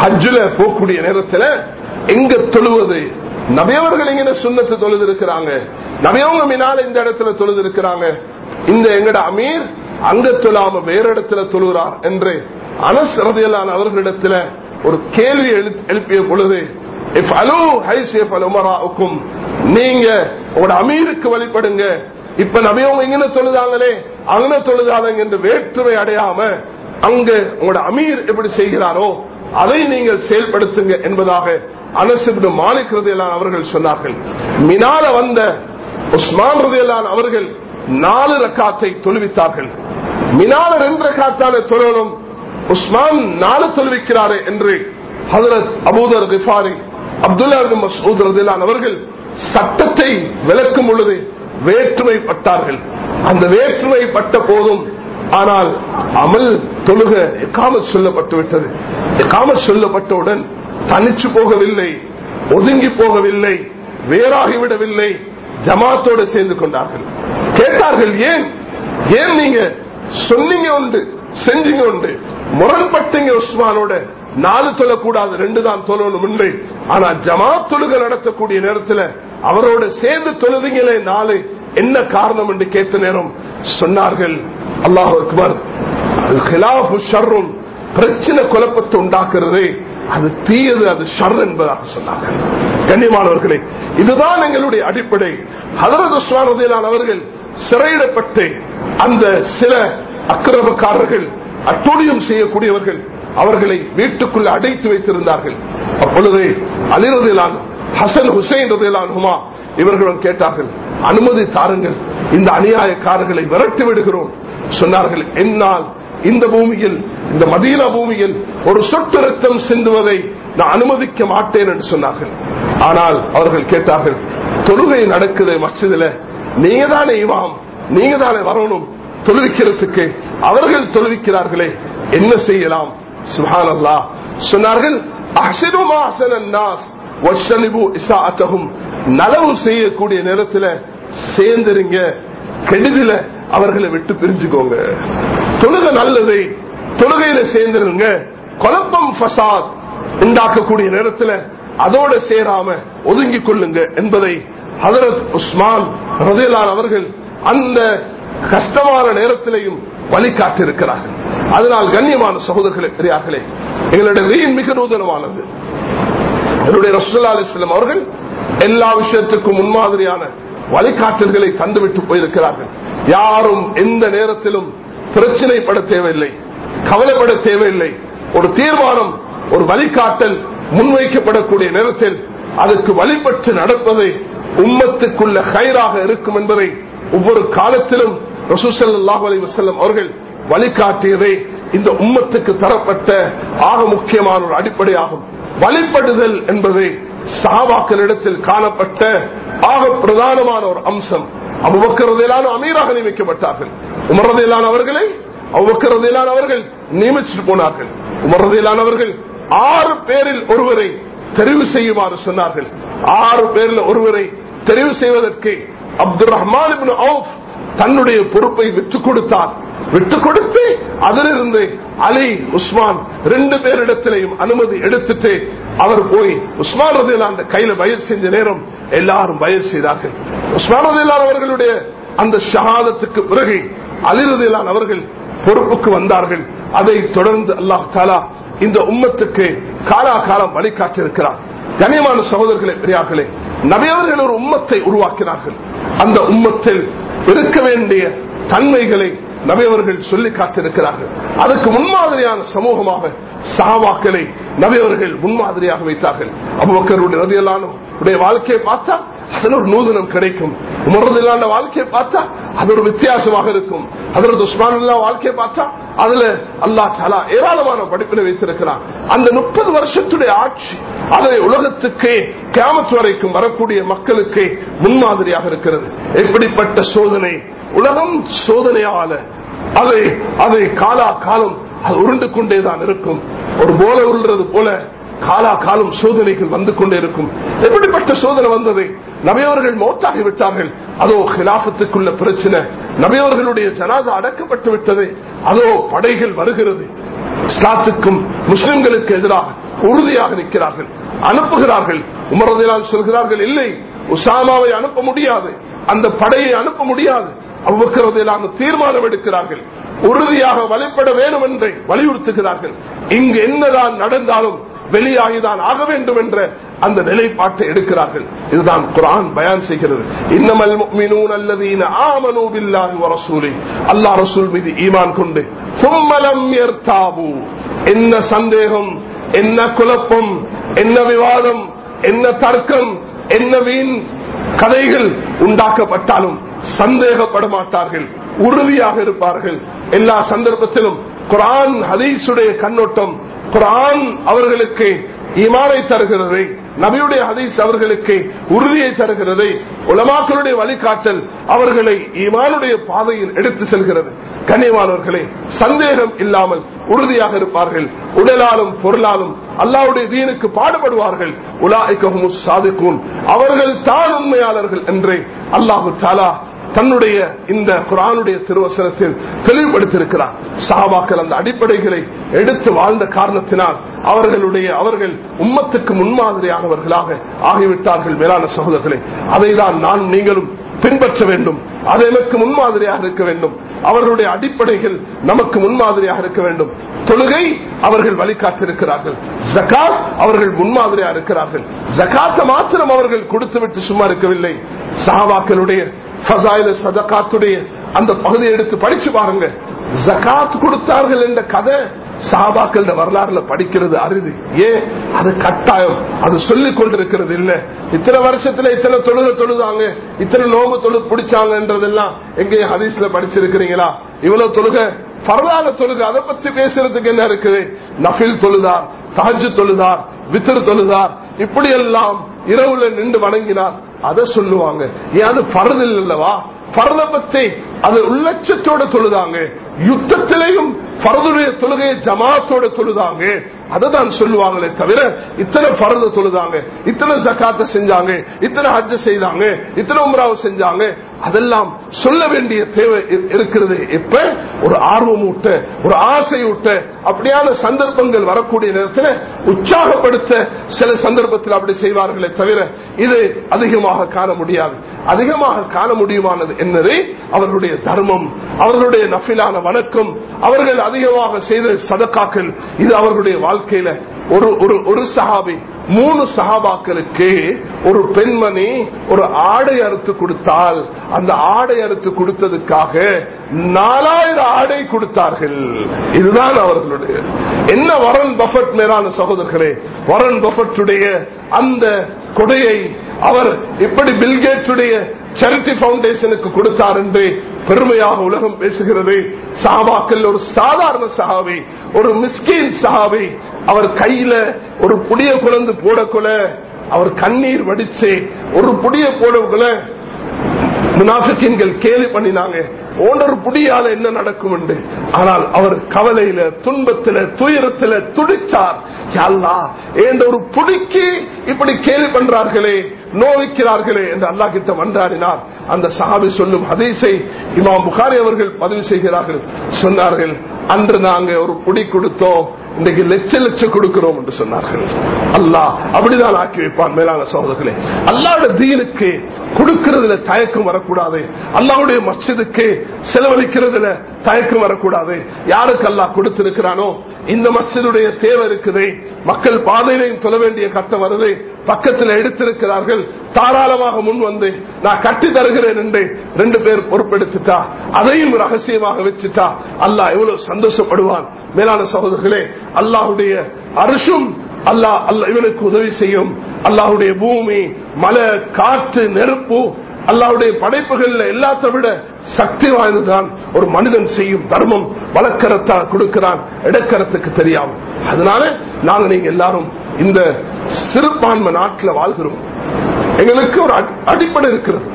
S1: ஹஜ்ஜில் போகக்கூடிய நேரத்தில் எங்க தொழுவது நபியவர்கள் எங்க சுண்ணத்தை தொழுது இருக்கிறாங்க நபியவங்க மினால இந்த இடத்துல தொழுது இருக்கிறாங்க இந்த எங்கட அமீர் அங்க தொழாம வேற இடத்துல தொழுகிறார் என்று அனஸ் ரதையிலான அவர்களிடத்துல ஒரு கேள்வி எழுப்பிய பொழுது நீங்க அமீருக்கு வழிபடுங்க இப்ப நபியவங்க இங்கன தொழுதாங்களே அங்கன தொழுதாங்க என்று வேற்றுமை அடையாம அங்க உங்களோட அமீர் எப்படி செய்கிறாரோ அதை நீங்கள் செயல்படுத்துங்க என்பதாக அனசிபு மாலிக் ரதையிலான அவர்கள் சொன்னார்கள் மினால வந்த உஸ்மான் ரதையிலான அவர்கள் நாலு ரக்காத்தை தொழுவித்தார்கள் மினால ரெண்டு ரக்காத்தான தொழிலும் உஸ்மான் நாலு தொழுவிக்கிறாரே என்று ஹசரத் அபூதர் ரிஃபாரி அப்துல்லா மசூத் ரதிலான் அவர்கள் சட்டத்தை விளக்கும் பொழுது வேற்றுமை பட்டார்கள் அந்த வேற்றுமை பட்ட போதும் ஆனால் அமல் தொழுக எக்காம சொல்லப்பட்டு விட்டது எக்காம சொல்லப்பட்டவுடன் தனிச்சு போகவில்லை ஒதுங்கி போகவில்லை வேறாகிவிடவில்லை ஜமாத்தோடு சேர்ந்து கொண்டார்கள் கேட்டார்கள் ஏன் ஏன் நீங்க சொன்னீங்க உண்டு செஞ்சீங்க உண்டு முரண்பட்டீங்க உஸ்மானோட நாலு தொழக்கூடாது ரெண்டு தான் தொழணும் என்று ஆனா ஜமா தொழுக நடத்தக்கூடிய நேரத்தில் அவரோட சேர்ந்து தொழுதுங்களே நாலு என்ன காரணம் என்று கேட்ட நேரம் சொன்னார்கள் அல்லாஹ் அக்பர் ஷர்ரும் பிரச்சனை குழப்பத்தை உண்டாக்குறது அது தீயது அது ஷர் என்பதாக சொன்னாங்க கண்ணியமானவர்களே இதுதான் எங்களுடைய அடிப்படை ஹதரத் உஸ்மான் அவர்கள் சிறையிடப்பட்டு அந்த சில அக்கிரமக்காரர்கள் அட்டோழியம் செய்யக்கூடியவர்கள் அவர்களை வீட்டுக்குள் அடைத்து வைத்திருந்தார்கள் அப்பொழுது அலிரதிலான் ஹசன் ஹுசைன் ரதிலானுமா இவர்களும் கேட்டார்கள் அனுமதி தாருங்கள் இந்த அநியாயக்காரர்களை விரட்டி விடுகிறோம் சொன்னார்கள் என்னால் இந்த பூமியில் இந்த மதீன பூமியில் ஒரு சொட்டு ரத்தம் சிந்துவதை நான் அனுமதிக்க மாட்டேன் என்று சொன்னார்கள் ஆனால் அவர்கள் கேட்டார்கள் தொழுகை நடக்குது மசிதில நீங்க தானே இமாம் நீங்க தானே வரணும் தொழுவிக்கிறதுக்கு அவர்கள் தொழுவிக்கிறார்களே என்ன செய்யலாம் சொன்னார்கள் நலவும் செய்யக்கூடிய நேரத்தில் சேர்ந்திருங்க கெடுதில அவர்களை விட்டு பிரிஞ்சுக்கோங்க தொழுக நல்லதை தொழுகையில சேர்ந்திருங்க குழப்பம் பசாத் உண்டாக்கக்கூடிய நேரத்தில் அதோட சேராம ஒதுங்கிக் கொள்ளுங்க என்பதை ஹதரத் உஸ்மான் ரதிலான் அவர்கள் அந்த கஷ்டமான நேரத்திலையும் வழிகாட்டிருக்கிறார்கள் அதனால் கண்ணியமான சகோதரர்களே பெரியார்களே எங்களுடைய வீண் மிக நூதனமானது என்னுடைய ரசூல்லா அலிஸ்லாம் அவர்கள் எல்லா விஷயத்துக்கும் முன்மாதிரியான வழிகாட்டல்களை தந்துவிட்டு போயிருக்கிறார்கள் யாரும் எந்த நேரத்திலும் பிரச்சனைப்பட தேவையில்லை கவலைப்பட தேவையில்லை ஒரு தீர்மானம் ஒரு வழிகாட்டல் முன்வைக்கப்படக்கூடிய நேரத்தில் அதற்கு வழிபட்டு நடப்பதை உம்மத்துக்குள்ள ஹைராக இருக்கும் என்பதை ஒவ்வொரு காலத்திலும் ரசூசல்லாஹு அவர்கள் வழிகாட்டியதை இந்த உம்மத்துக்கு தரப்பட்ட ஆக முக்கியமான ஒரு அடிப்படையாகும் வழிபடுதல் என்பது சகாபாக்களிடத்தில் காணப்பட்ட ஆக பிரதானமான ஒரு அம்சம் அவ்வக்கிறதையிலான அமீராக நியமிக்கப்பட்டார்கள் உமரதையிலான அவர்களை அவ்வக்கிறதையிலான அவர்கள் நியமிச்சிட்டு போனார்கள் உமரதையிலான அவர்கள் ஆறு பேரில் ஒருவரை தெரிவு செய்யுமாறு சொன்னார்கள் ஆறு பேரில் ஒருவரை தெரிவு செய்வதற்கு அப்துல் ரஹ்மான் தன்னுடைய பொறுப்பை விட்டுக் கொடுத்தார் விட்டுக் கொடுத்து அதிலிருந்து அலி உஸ்மான் ரெண்டு பேரிடத்திலையும் அனுமதி எடுத்துட்டு அவர் போய் உஸ்மான் ரதில் அந்த கையில பயிர் செஞ்ச நேரம் எல்லாரும் பயிர் செய்தார்கள் உஸ்மான் ரதிலான் அவர்களுடைய அந்த ஷகாதத்துக்கு பிறகு அலி ரதிலான் அவர்கள் பொறுப்புக்கு வந்தார்கள் அதை தொடர்ந்து அல்லாஹ் தாலா இந்த உம்மத்துக்கு காலாகாலம் வழிகாட்டிருக்கிறார் கனியமான சகோதரர்களே பெரியார்களே நபியவர்கள் ஒரு உம்மத்தை உருவாக்கினார்கள் அந்த உம்மத்தில் இருக்க வேண்டிய தன்மைகளை நபியவர்கள் சொல்லி காத்திருக்கிறார்கள் அதுக்கு முன்மாதிரியான சமூகமாக சாவாக்களை நபியவர்கள் முன்மாதிரியாக வைத்தார்கள் அபுபக்கருடைய நதியலான உடைய வாழ்க்கையை பார்த்தா அதில் ஒரு நூதனம் கிடைக்கும் உமரது இல்லாண்ட வாழ்க்கையை பார்த்தா அது ஒரு வித்தியாசமாக இருக்கும் அதோட துஷ்மான் இல்லா வாழ்க்கையை பார்த்தா அதுல அல்லா சாலா ஏராளமான படிப்பினை வைத்திருக்கிறான் அந்த முப்பது வருஷத்துடைய ஆட்சி அதை உலகத்துக்கு கேமத்து வரைக்கும் வரக்கூடிய மக்களுக்கு முன்மாதிரியாக இருக்கிறது எப்படிப்பட்ட சோதனை உலகம் சோதனையால அதை அதை காலா காலம் அது உருண்டு கொண்டேதான் இருக்கும் ஒரு போல உருள்றது போல காலா காலம் சோதனைகள் வந்து கொண்டே இருக்கும் எப்படிப்பட்ட சோதனை வந்தது நபையோர்கள் மோத்தாகி விட்டார்கள் அதோ ஹிலாபத்துக்குள்ள பிரச்சனை நபியவர்களுடைய ஜனாசா அடக்கப்பட்டு விட்டது அதோ படைகள் வருகிறது ஸ்லாத்துக்கும் முஸ்லிம்களுக்கு எதிராக உறுதியாக நிற்கிறார்கள் அனுப்புகிறார்கள் உமரதினால் சொல்கிறார்கள் இல்லை உசாமாவை அனுப்ப முடியாது அந்த படையை அனுப்ப முடியாது அவ்வக்கிறதையிலான தீர்மானம் எடுக்கிறார்கள் உறுதியாக வழிபட வேண்டும் என்று வலியுறுத்துகிறார்கள் இங்கு என்னதான் நடந்தாலும் வெளியாகிதான் ஆக வேண்டும் என்ற அந்த நிலைப்பாட்டை எடுக்கிறார்கள் இதுதான் குரான் பயன் செய்கிறது இன்னமல் அல்லா அல்லாஹ் ரசூல் மீது ஈமான் கொண்டு சும்மலம் எர்தாபு என்ன சந்தேகம் என்ன குழப்பம் என்ன விவாதம் என்ன தர்க்கம் என்ன வீண் கதைகள் உண்டாக்கப்பட்டாலும் சந்தேகப்பட மாட்டார்கள் உறுதியாக இருப்பார்கள் எல்லா சந்தர்ப்பத்திலும் குரான் ஹதீசுடைய கண்ணோட்டம் குரான் அவர்களுக்கு ஈமானை தருகிறது நபியுடைய ஹதீஸ் அவர்களுக்கு உறுதியை தருகிறது உலமாக்களுடைய வழிகாட்டல் அவர்களை இமானுடைய பாதையில் எடுத்து செல்கிறது கனிமானவர்களே சந்தேகம் இல்லாமல் உறுதியாக இருப்பார்கள் உடலாலும் பொருளாலும் அல்லாவுடைய தீனுக்கு பாடுபடுவார்கள் உலா சாதிக்கும் அவர்கள் தான் உண்மையாளர்கள் என்று அல்லாஹு தாலா தன்னுடைய இந்த குரானுடைய திருவசனத்தில் தெளிவுபடுத்தியிருக்கிறார் சாபாக்கள் அந்த அடிப்படைகளை எடுத்து வாழ்ந்த காரணத்தினால் அவர்களுடைய அவர்கள் உம்மத்துக்கு முன்மாதிரியானவர்களாக ஆகிவிட்டார்கள் மேலான சகோதரர்களை அதைதான் நான் நீங்களும் பின்பற்ற வேண்டும் அது எனக்கு முன்மாதிரியாக இருக்க வேண்டும் அவர்களுடைய அடிப்படைகள் நமக்கு முன்மாதிரியாக இருக்க வேண்டும் தொழுகை அவர்கள் வழிகாட்டிருக்கிறார்கள் ஜகாத் அவர்கள் முன்மாதிரியா இருக்கிறார்கள் ஜகாத்த மாத்திரம் அவர்கள் கொடுத்துவிட்டு சும்மா இருக்கவில்லை சாவாக்களுடைய சதகாத்துடைய அந்த பகுதியை எடுத்து படிச்சு பாருங்க ஜகாத் கொடுத்தார்கள் என்ற கதை சாபாக்கள் வரலாறுல படிக்கிறது அருது ஏன் அது கட்டாயம் அது சொல்லிக் கொண்டிருக்கிறது இல்ல இத்தனை வருஷத்துல இத்தனை தொழுக தொழுதாங்க இத்தனை நோம்பு தொழு பிடிச்சாங்கன்றதெல்லாம் எங்கேயும் ஹதீஸ்ல படிச்சிருக்கிறீங்களா இவ்வளவு தொழுக பரவாயில்ல தொழுக அதை பத்தி பேசுறதுக்கு என்ன இருக்குது நஃபில் தொழுதார் தாஜு தொழுதார் வித்திரு தொழுதார் இப்படி எல்லாம் இரவுல நின்று வணங்கினார் அதை சொல்லுவாங்க ஏன் அது பரதில் இல்லவா பரத பத்தி அது உள்ளட்சத்தோட தொழுதாங்க யுத்தத்திலையும் பரதுடைய தொழுகையை ஜமாத்தோட தொழுதாங்க அதை தான் சொல்லுவாங்களே தவிர இத்தனை பரத தொழுதாங்க இத்தனை ஜக்காத்த செஞ்சாங்க இத்தனை ஹஜ்ஜ செய்தாங்க இத்தனை உமராவ செஞ்சாங்க அதெல்லாம் சொல்ல வேண்டிய தேவை இருக்கிறது இப்ப ஒரு ஆர்வமூட்ட ஒரு ஆசையூட்ட அப்படியான சந்தர்ப்பங்கள் வரக்கூடிய நேரத்தில் உற்சாகப்படுத்த சில சந்தர்ப்பத்தில் அப்படி செய்வார்களே தவிர இது அதிகமாக காண முடியாது அதிகமாக காண முடியுமானது என்னது அவர்களுடைய தர்மம் அவர்களுடைய நஃபிலான வணக்கம் அவர்கள் அதிகமாக செய்த சதக்காக்கள் இது அவர்களுடைய வாழ்க்கை வாழ்க்கையில ஒரு ஒரு ஒரு சஹாபி மூணு சஹாபாக்களுக்கு ஒரு பெண்மணி ஒரு ஆடை அறுத்து கொடுத்தால் அந்த ஆடை அறுத்து கொடுத்ததுக்காக நாலாயிரம் ஆடை கொடுத்தார்கள் இதுதான் அவர்களுடைய என்ன வரன் பஃபட் மேலான சகோதரர்களே வரன் பஃபட்டுடைய அந்த கொடையை அவர் எப்படி பில்கேட்ஸுடைய சேரிட்டி பவுண்டேஷனுக்கு கொடுத்தார் என்று பெருமையாக உலகம் பேசுகிறது சாபாக்கள் ஒரு சாதாரண சகாவை ஒரு மிஸ்கின் சகாவை அவர் கையில ஒரு புடிய குழந்தை போடக்குள்ள அவர் கண்ணீர் வடிச்சு ஒரு புடிய போடக்குள்ள முனாஃபிக்கின்கள் கேலி பண்ணினாங்க ஓனர் புடியால என்ன நடக்கும் என்று ஆனால் அவர் கவலையில துன்பத்தில துயரத்தில துடிச்சார் யாழ்லா ஏண்ட ஒரு புடிக்கு இப்படி கேலி பண்றார்களே நோவிக்கிறார்களே என்று அல்லா கிட்ட வந்தாடினார் அந்த சஹாபி சொல்லும் ஹதீஸை இமாம் புகாரி அவர்கள் பதிவு செய்கிறார்கள் சொன்னார்கள் அன்று நாங்க ஒரு புடி கொடுத்தோம் இன்றைக்கு லட்ச லட்சம் கொடுக்கிறோம் என்று சொன்னார்கள் அல்லா அப்படிதான் ஆக்கி வைப்பான் மேலான சகோதரர்களே அல்லாவுடைய தீனுக்கு கொடுக்கிறதுல தயக்கம் வரக்கூடாது அல்லாவுடைய மஸ்ஜிதுக்கு செலவழிக்கிறதுல தயக்கம் வரக்கூடாது யாருக்கு அல்லா கொடுத்திருக்கிறானோ இந்த மஸ்ஜிதுடைய தேவை இருக்குது மக்கள் பாதையிலையும் சொல்ல வேண்டிய கட்டம் வருது பக்கத்தில் எடுத்திருக்கிறார்கள் தாராளமாக முன் வந்து நான் கட்டி தருகிறேன் என்று ரெண்டு பேர் பொறுப்பெடுத்துட்டா அதையும் ரகசியமாக வச்சுட்டா அல்லா எவ்வளவு சந்தோஷப்படுவான் மேலான சகோதரர்களே அல்லாஹுடைய அரசும் அல்லாஹ் அல்ல இவனுக்கு உதவி செய்யும் அல்லாஹுடைய பூமி மலை காற்று நெருப்பு அல்லாவுடைய படைப்புகள்ல எல்லாத்த விட சக்தி வாய்ந்துதான் ஒரு மனிதன் செய்யும் தர்மம் வளர்க்கறத்தா கொடுக்கிறான் எடுக்கிறதுக்கு தெரியாம அதனால நாங்க நீங்க எல்லாரும் இந்த சிறுபான்மை நாட்டில் வாழ்கிறோம் எங்களுக்கு ஒரு அடிப்படை இருக்கிறது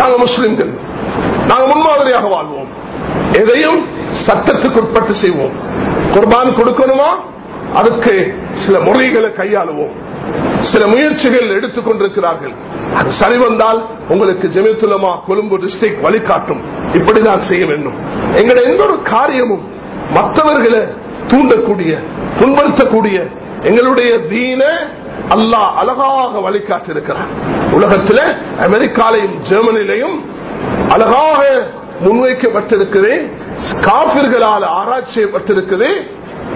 S1: நாங்க முஸ்லிம்கள் நாங்க முன்மாதிரியாக வாழ்வோம் எதையும் சட்டத்துக்குட்பட்டு உட்பட்டு செய்வோம் குர்பான் கொடுக்கணுமா அதுக்கு சில முறைகளை கையாளுவோம் சில முயற்சிகள் எடுத்துக் கொண்டிருக்கிறார்கள் அது சரி வந்தால் உங்களுக்கு ஜெமித்துலமா கொழும்பு டிஸ்ட்ரிக்ட் வழிகாட்டும் இப்படி நான் செய்ய வேண்டும் எங்களை எந்த ஒரு காரியமும் மற்றவர்களை தூண்டக்கூடிய புண்படுத்தக்கூடிய எங்களுடைய தீன அல்லாஹ் அழகாக வழிகாட்டிருக்கிறார் உலகத்தில் அமெரிக்காலையும் ஜெர்மனிலையும் அழகாக முன்வைக்கப்பட்டிருக்குது காபிர்களால் ஆராய்ச்சி செய்யப்பட்டிருக்கிறது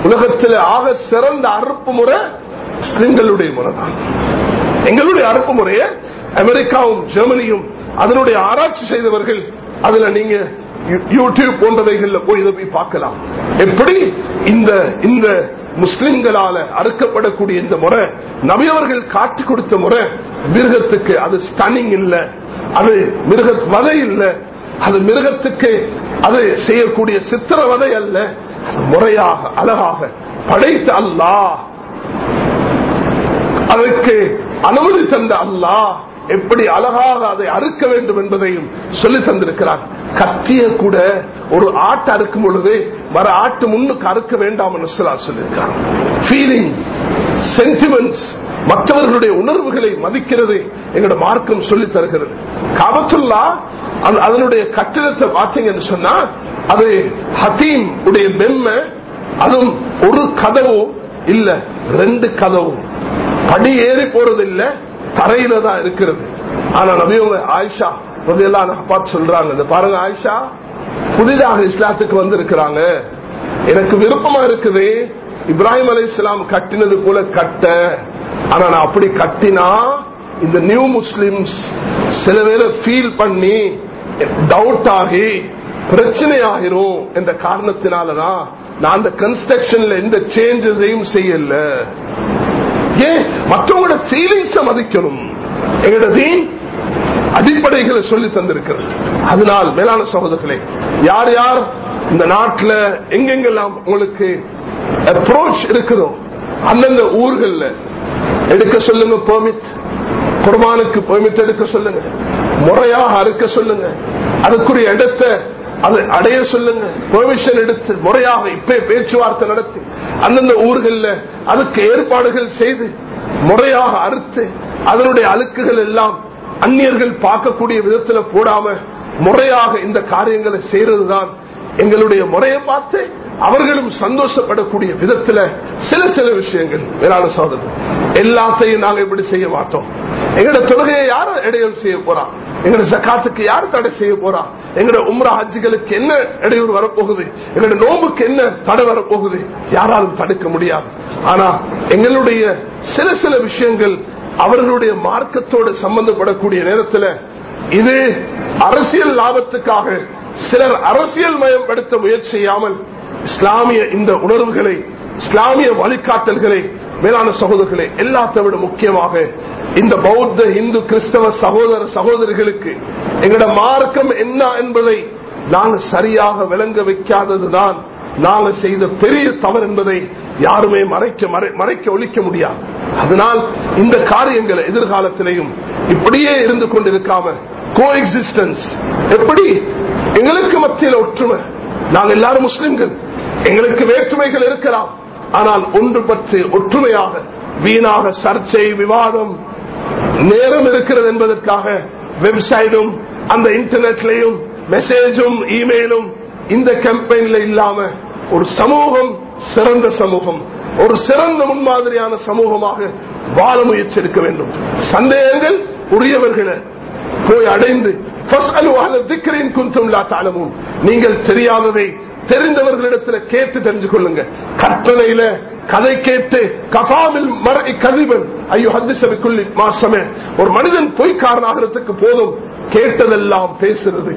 S1: உலகத்தில் ஆக சிறந்த அறுப்பு முறை முறைதான் எங்களுடைய அறுப்பு முறையை அமெரிக்காவும் ஜெர்மனியும் அதனுடைய ஆராய்ச்சி செய்தவர்கள் அதுல நீங்க யூடியூப் போன்றவைகள்ல போய் இதை போய் பார்க்கலாம் எப்படி இந்த இந்த முஸ்லிம்களால அறுக்கப்படக்கூடிய இந்த முறை நபியவர்கள் காட்டி கொடுத்த முறை மிருகத்துக்கு அது ஸ்டனிங் இல்ல அது மிருக வதை இல்லை அது மிருகத்துக்கு அது செய்யக்கூடிய சித்திரவதை அல்ல முறையாக அழகாக படைத்த அல்லாஹ் அதற்கு அனுமதி தந்த அல்லாஹ் எப்படி அழகாக அதை அறுக்க வேண்டும் என்பதையும் சொல்லி தந்திருக்கிறார் கத்திய கூட ஒரு ஆட்டை அறுக்கும் பொழுது வர ஆட்டு முன்னுக்கு அறுக்க வேண்டாம் என்று சொல்லியிருக்கிறார் ஃபீலிங் சென்டிமெண்ட்ஸ் மற்றவர்களுடைய உணர்வுகளை மதிக்கிறது எங்களோட மார்க்கம் சொல்லி தருகிறது காபத்துல்லா அதனுடைய கட்டிடத்தை பார்த்தீங்கன்னு சொன்னா அது ஹத்தீம் உடைய மென்மை அதுவும் ஒரு கதவும் இல்ல ரெண்டு கதவும் படி ஏறி போறது இல்ல தரையில தான் இருக்கிறது ஆனா நபியவங்க ஆயிஷா உதயெல்லாம் பார்த்து சொல்றாங்க இந்த பாருங்க ஆயிஷா புதிதாக இஸ்லாத்துக்கு வந்து இருக்கிறாங்க எனக்கு விருப்பமா இருக்குது இப்ராஹிம் அலி இஸ்லாம் கட்டினது போல கட்ட ஆனா நான் அப்படி கட்டினா இந்த நியூ முஸ்லிம்ஸ் சில பேரை ஃபீல் பண்ணி டவுட் ஆகி பிரச்சனை ஆகிரும் என்ற காரணத்தினாலதான் நான் அந்த கன்ஸ்ட்ரக்ஷன்ல எந்த சேஞ்சஸையும் செய்யல ஏன் மற்றவங்களோட ஃபீலிங்ஸ மதிக்கணும் எங்களது அடிப்படைகளை சொல்லி தந்திருக்கிறது அதனால் மேலான சகோதரர்களே யார் யார் இந்த நாட்டில் எங்கெங்கெல்லாம் உங்களுக்கு அப்ரோச் இருக்குதோ அந்தந்த ஊர்களில் எடுக்க சொல்லுங்க பெர்மிட் குர்பானுக்கு பெர்மிட் எடுக்க சொல்லுங்க முறையாக அறுக்க சொல்லுங்க அதுக்குரிய இடத்தை அதை அடைய சொல்லுங்க பெர்மிஷன் எடுத்து முறையாக இப்பே பேச்சுவார்த்தை நடத்தி அந்தந்த ஊர்களில் அதுக்கு ஏற்பாடுகள் செய்து முறையாக அறுத்து அதனுடைய அழுக்குகள் எல்லாம் அந்நியர்கள் பார்க்கக்கூடிய விதத்தில் போடாம முறையாக இந்த காரியங்களை செய்யறதுதான் எங்களுடைய முறையை பார்த்து அவர்களும் சந்தோஷப்படக்கூடிய விதத்தில் சில சில விஷயங்கள் வேளாண் சோதனை எல்லாத்தையும் நாங்கள் இப்படி செய்ய மாட்டோம் எங்களோட தொழுகையை யார் இடையூறு செய்ய போறா எங்கட சக்காத்துக்கு யார் தடை செய்ய போறா எங்கட உம்ரா ஹஜ்ஜிகளுக்கு என்ன இடையூறு வரப்போகுது எங்களோட நோம்புக்கு என்ன தடை வரப்போகுது யாராலும் தடுக்க முடியாது ஆனா எங்களுடைய சில சில விஷயங்கள் அவர்களுடைய மார்க்கத்தோடு சம்பந்தப்படக்கூடிய நேரத்தில் இது அரசியல் லாபத்துக்காக சிலர் அரசியல் மயம்படுத்த முயற்சி செய்யாமல் இஸ்லாமிய இந்த உணர்வுகளை இஸ்லாமிய வழிகாட்டல்களை மேலான சகோதரர்களை எல்லாத்தை விட முக்கியமாக இந்த பௌத்த இந்து கிறிஸ்தவ சகோதர சகோதரிகளுக்கு எங்களோட மார்க்கம் என்ன என்பதை நாங்கள் சரியாக விளங்க வைக்காததுதான் நாங்கள் செய்த பெரிய தவறு என்பதை யாருமே மறைக்க மறைக்க ஒழிக்க முடியாது அதனால் இந்த காரியங்களை எதிர்காலத்திலையும் இப்படியே இருந்து கொண்டிருக்காம கோ எக்ஸிஸ்டன்ஸ் எப்படி எங்களுக்கு மத்தியில் ஒற்றுமை நாங்கள் எல்லாரும் முஸ்லிம்கள் எங்களுக்கு வேற்றுமைகள் இருக்கலாம் ஆனால் ஒன்று பற்றி ஒற்றுமையாக வீணாக சர்ச்சை விவாதம் நேரம் இருக்கிறது என்பதற்காக வெப்சைட்டும் அந்த இன்டர்நெட்லையும் மெசேஜும் இமெயிலும் இந்த கேம்பெயின்ல இல்லாம ஒரு சமூகம் சிறந்த சமூகம் ஒரு சிறந்த முன்மாதிரியான சமூகமாக வாழ முயற்சி இருக்க வேண்டும் சந்தேகங்கள் உரியவர்களை போய் அடைந்து நீங்கள் தெரியாததை தெரிந்தவர்களிடத்தில் கேட்டு தெரிஞ்சு கொள்ளுங்க கற்பனையில கதை கேட்டு கபாமில் மறை கதிபன் ஐயோ ஹத்திசபிக்குள்ளி மாசமே ஒரு மனிதன் பொய்க்காரனாகிறதுக்கு போதும் கேட்டதெல்லாம் பேசுறது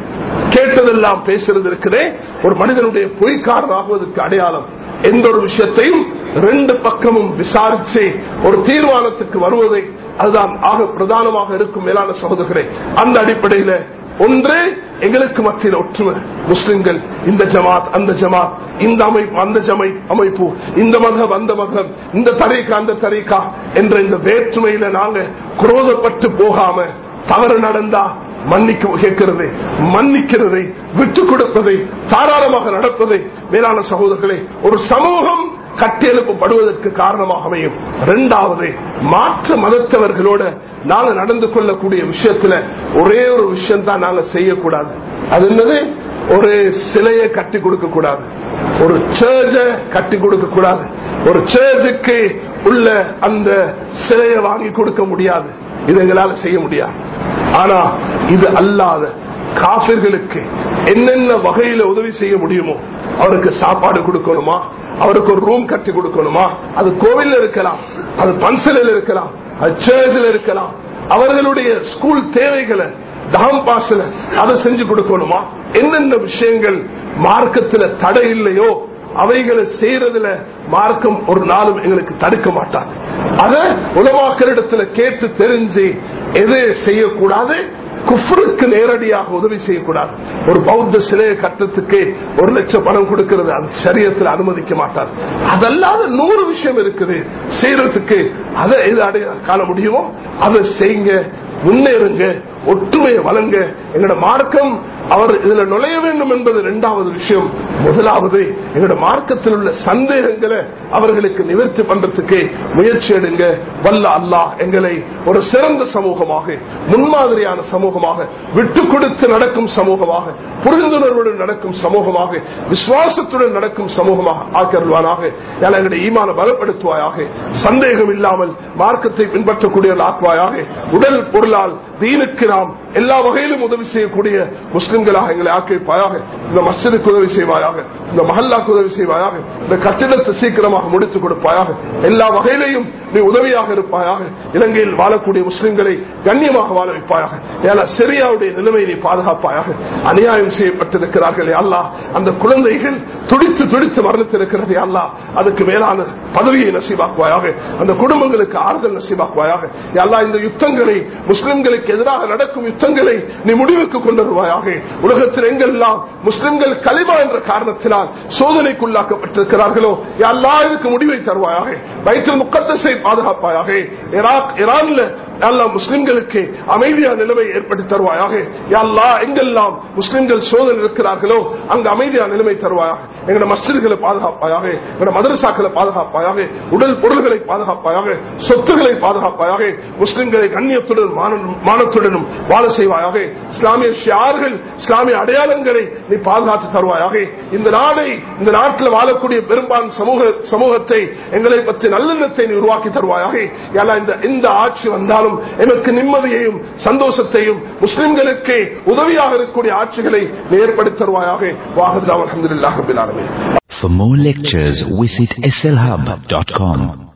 S1: கேட்டதெல்லாம் பேசுறது இருக்குதே ஒரு மனிதனுடைய பொய்க்காரனாகுவதற்கு அடையாளம் எந்த ஒரு விஷயத்தையும் ரெண்டு பக்கமும் விசாரிச்சு ஒரு தீர்மானத்துக்கு வருவதை அதுதான் ஆக பிரதானமாக இருக்கும் மேலான சகோதரர்களே அந்த அடிப்படையில ஒன்று எங்களுக்கு மத்தியில் ஒற்றுமை முஸ்லிம்கள் இந்த ஜமாத் அந்த ஜமாத் இந்த அமைப்பு அந்த ஜமை அமைப்பு இந்த மதம் அந்த மதம் இந்த தரீக்கா அந்த தரீக்கா என்ற இந்த வேற்றுமையில நாங்க குரோதப்பட்டு போகாம தவறு நடந்தா மன்னிக்க கேட்கிறது மன்னிக்கிறதை விட்டுக் கொடுப்பதை தாராளமாக நடப்பதை மேலான சகோதரர்களை ஒரு சமூகம் கட்டெழுப்பப்படுவதற்கு காரணமாக அமையும் இரண்டாவது மாற்று மதத்தவர்களோட நாங்க நடந்து கொள்ளக்கூடிய விஷயத்துல ஒரே ஒரு விஷயம் தான் நாங்க செய்யக்கூடாது அது என்னது ஒரு சிலையை கட்டி கொடுக்க கூடாது ஒரு சேர்ஜ கட்டி கொடுக்க கூடாது ஒரு சேர்ஜுக்கு உள்ள அந்த சிலையை வாங்கி கொடுக்க முடியாது இது செய்ய முடியாது ஆனா இது அல்லாத காபிர்களுக்கு என்னென்ன வகையில உதவி செய்ய முடியுமோ அவருக்கு சாப்பாடு கொடுக்கணுமா அவருக்கு ஒரு ரூம் கட்டி கொடுக்கணுமா அது கோவில் இருக்கலாம் அது பன்சலில் இருக்கலாம் அது சேர்ச்சில் இருக்கலாம் அவர்களுடைய ஸ்கூல் தேவைகளை தாம் பாசல அதை செஞ்சு கொடுக்கணுமா என்னென்ன விஷயங்கள் மார்க்கத்துல தடை இல்லையோ அவைகளை செய்யறதுல மார்க்கம் ஒரு நாளும் எங்களுக்கு தடுக்க மாட்டாங்க அத உலமாக்கரிடத்துல கேட்டு தெரிஞ்சு எது செய்யக்கூடாது குஃபருக்கு நேரடியாக உதவி செய்யக்கூடாது ஒரு பௌத்த சிலையை கட்டத்துக்கு ஒரு லட்சம் பணம் கொடுக்கிறது அந்த சரியத்தில் அனுமதிக்க மாட்டார் அதல்லாத நூறு விஷயம் இருக்குது செய்யறதுக்கு அதை இது காண முடியுமோ அதை செய்யுங்க முன்னேறுங்க ஒற்றுமையை வழங்க எங்களோட மார்க்கம் அவர் இதுல நுழைய வேண்டும் என்பது இரண்டாவது விஷயம் முதலாவது எங்களோட மார்க்கத்தில் உள்ள சந்தேகங்களை அவர்களுக்கு நிவர்த்தி பண்றதுக்கு முயற்சி எடுங்க வல்ல அல்லாஹ் எங்களை ஒரு சிறந்த சமூகமாக முன்மாதிரியான சமூகமாக விட்டு கொடுத்து நடக்கும் சமூகமாக புரிந்துணர்வுடன் நடக்கும் சமூகமாக விசுவாசத்துடன் நடக்கும் சமூகமாக ஆக்கருள்வானாக எங்களுடைய ஈமான பலப்படுத்துவாயாக சந்தேகம் இல்லாமல் மார்க்கத்தை பின்பற்றக்கூடிய ஆக்குவாயாக உடல் பொருளால் தீனுக்கு நாம் எல்லா வகையிலும் உதவி செய்யக்கூடிய முஸ்லிம்களாக எங்களை ஆக்கிப்பாயாக இந்த மசிதுக்கு உதவி செய்வாயாக இந்த மஹல்லாக்கு உதவி செய்வாயாக இந்த கட்டிடத்தை சீக்கிரமாக முடித்துக் கொடுப்பாயாக எல்லா வகையிலையும் நீ உதவியாக இருப்பாயாக இலங்கையில் வாழக்கூடிய முஸ்லிம்களை கண்ணியமாக வாழ வைப்பாயாக ஏன்னா சிரியாவுடைய நிலைமையை நீ பாதுகாப்பாயாக அநியாயம் செய்யப்பட்டிருக்கிறார்கள் அல்லா அந்த குழந்தைகள் துடித்து துடித்து மரணித்திருக்கிறதே அல்லா அதுக்கு மேலான பதவியை நசிவாக்குவாயாக அந்த குடும்பங்களுக்கு ஆறுதல் நசிவாக்குவாயாக எல்லா இந்த யுத்தங்களை முஸ்லிம்களுக்கு எதிராக நடக்கும் யுத்தங்களை நீ முடிவுக்கு கொண்டு வருவாயாக உலகத்தில் எங்கெல்லாம் முஸ்லிம்கள் கலிமா என்ற காரணத்தினால் சோதனைக்குள்ளாக்கப்பட்டிருக்கிறார்களோ எல்லாருக்கும் முடிவை தருவாயாக வயிற்று முக்கத்தசை பாதுகாப்பாயாக ஈராக் ஈரான்ல அல்லா முஸ்லிம்களுக்கு அமைதியான நிலைமை ஏற்படுத்தி தருவாயாக அல்லா எங்கெல்லாம் முஸ்லிம்கள் சோதனை இருக்கிறார்களோ அங்கு அமைதியான நிலைமை தருவாயாக எங்களோட மஸ்ஜிதுகளை பாதுகாப்பாயாக மதரசாக்களை பாதுகாப்பாயாக உடல் பொருள்களை பாதுகாப்பாயாக சொத்துக்களை பாதுகாப்பாயாக முஸ்லிம்களை கண்ணியத்துடன் மானத்துடனும் வாழ செய்வாயாக இஸ்லாமிய ஷியார்கள் இஸ்லாமிய அடையாளங்களை நீ பாதுகாத்து தருவாயாக இந்த நாடை இந்த நாட்டில் வாழக்கூடிய பெரும்பான் சமூக சமூகத்தை எங்களை பற்றி நல்லெண்ணத்தை நீ உருவாக்கி தருவாயாக இந்த ஆட்சி வந்தாலும் அல்லாஹும் எமக்கு நிம்மதியையும் சந்தோஷத்தையும் முஸ்லிம்களுக்கு உதவியாக இருக்கக்கூடிய ஆட்சிகளை ஏற்படுத்தருவாயாக வாகதாவர் அஹமதுல்லாஹபில் For more lectures, visit slhub.com.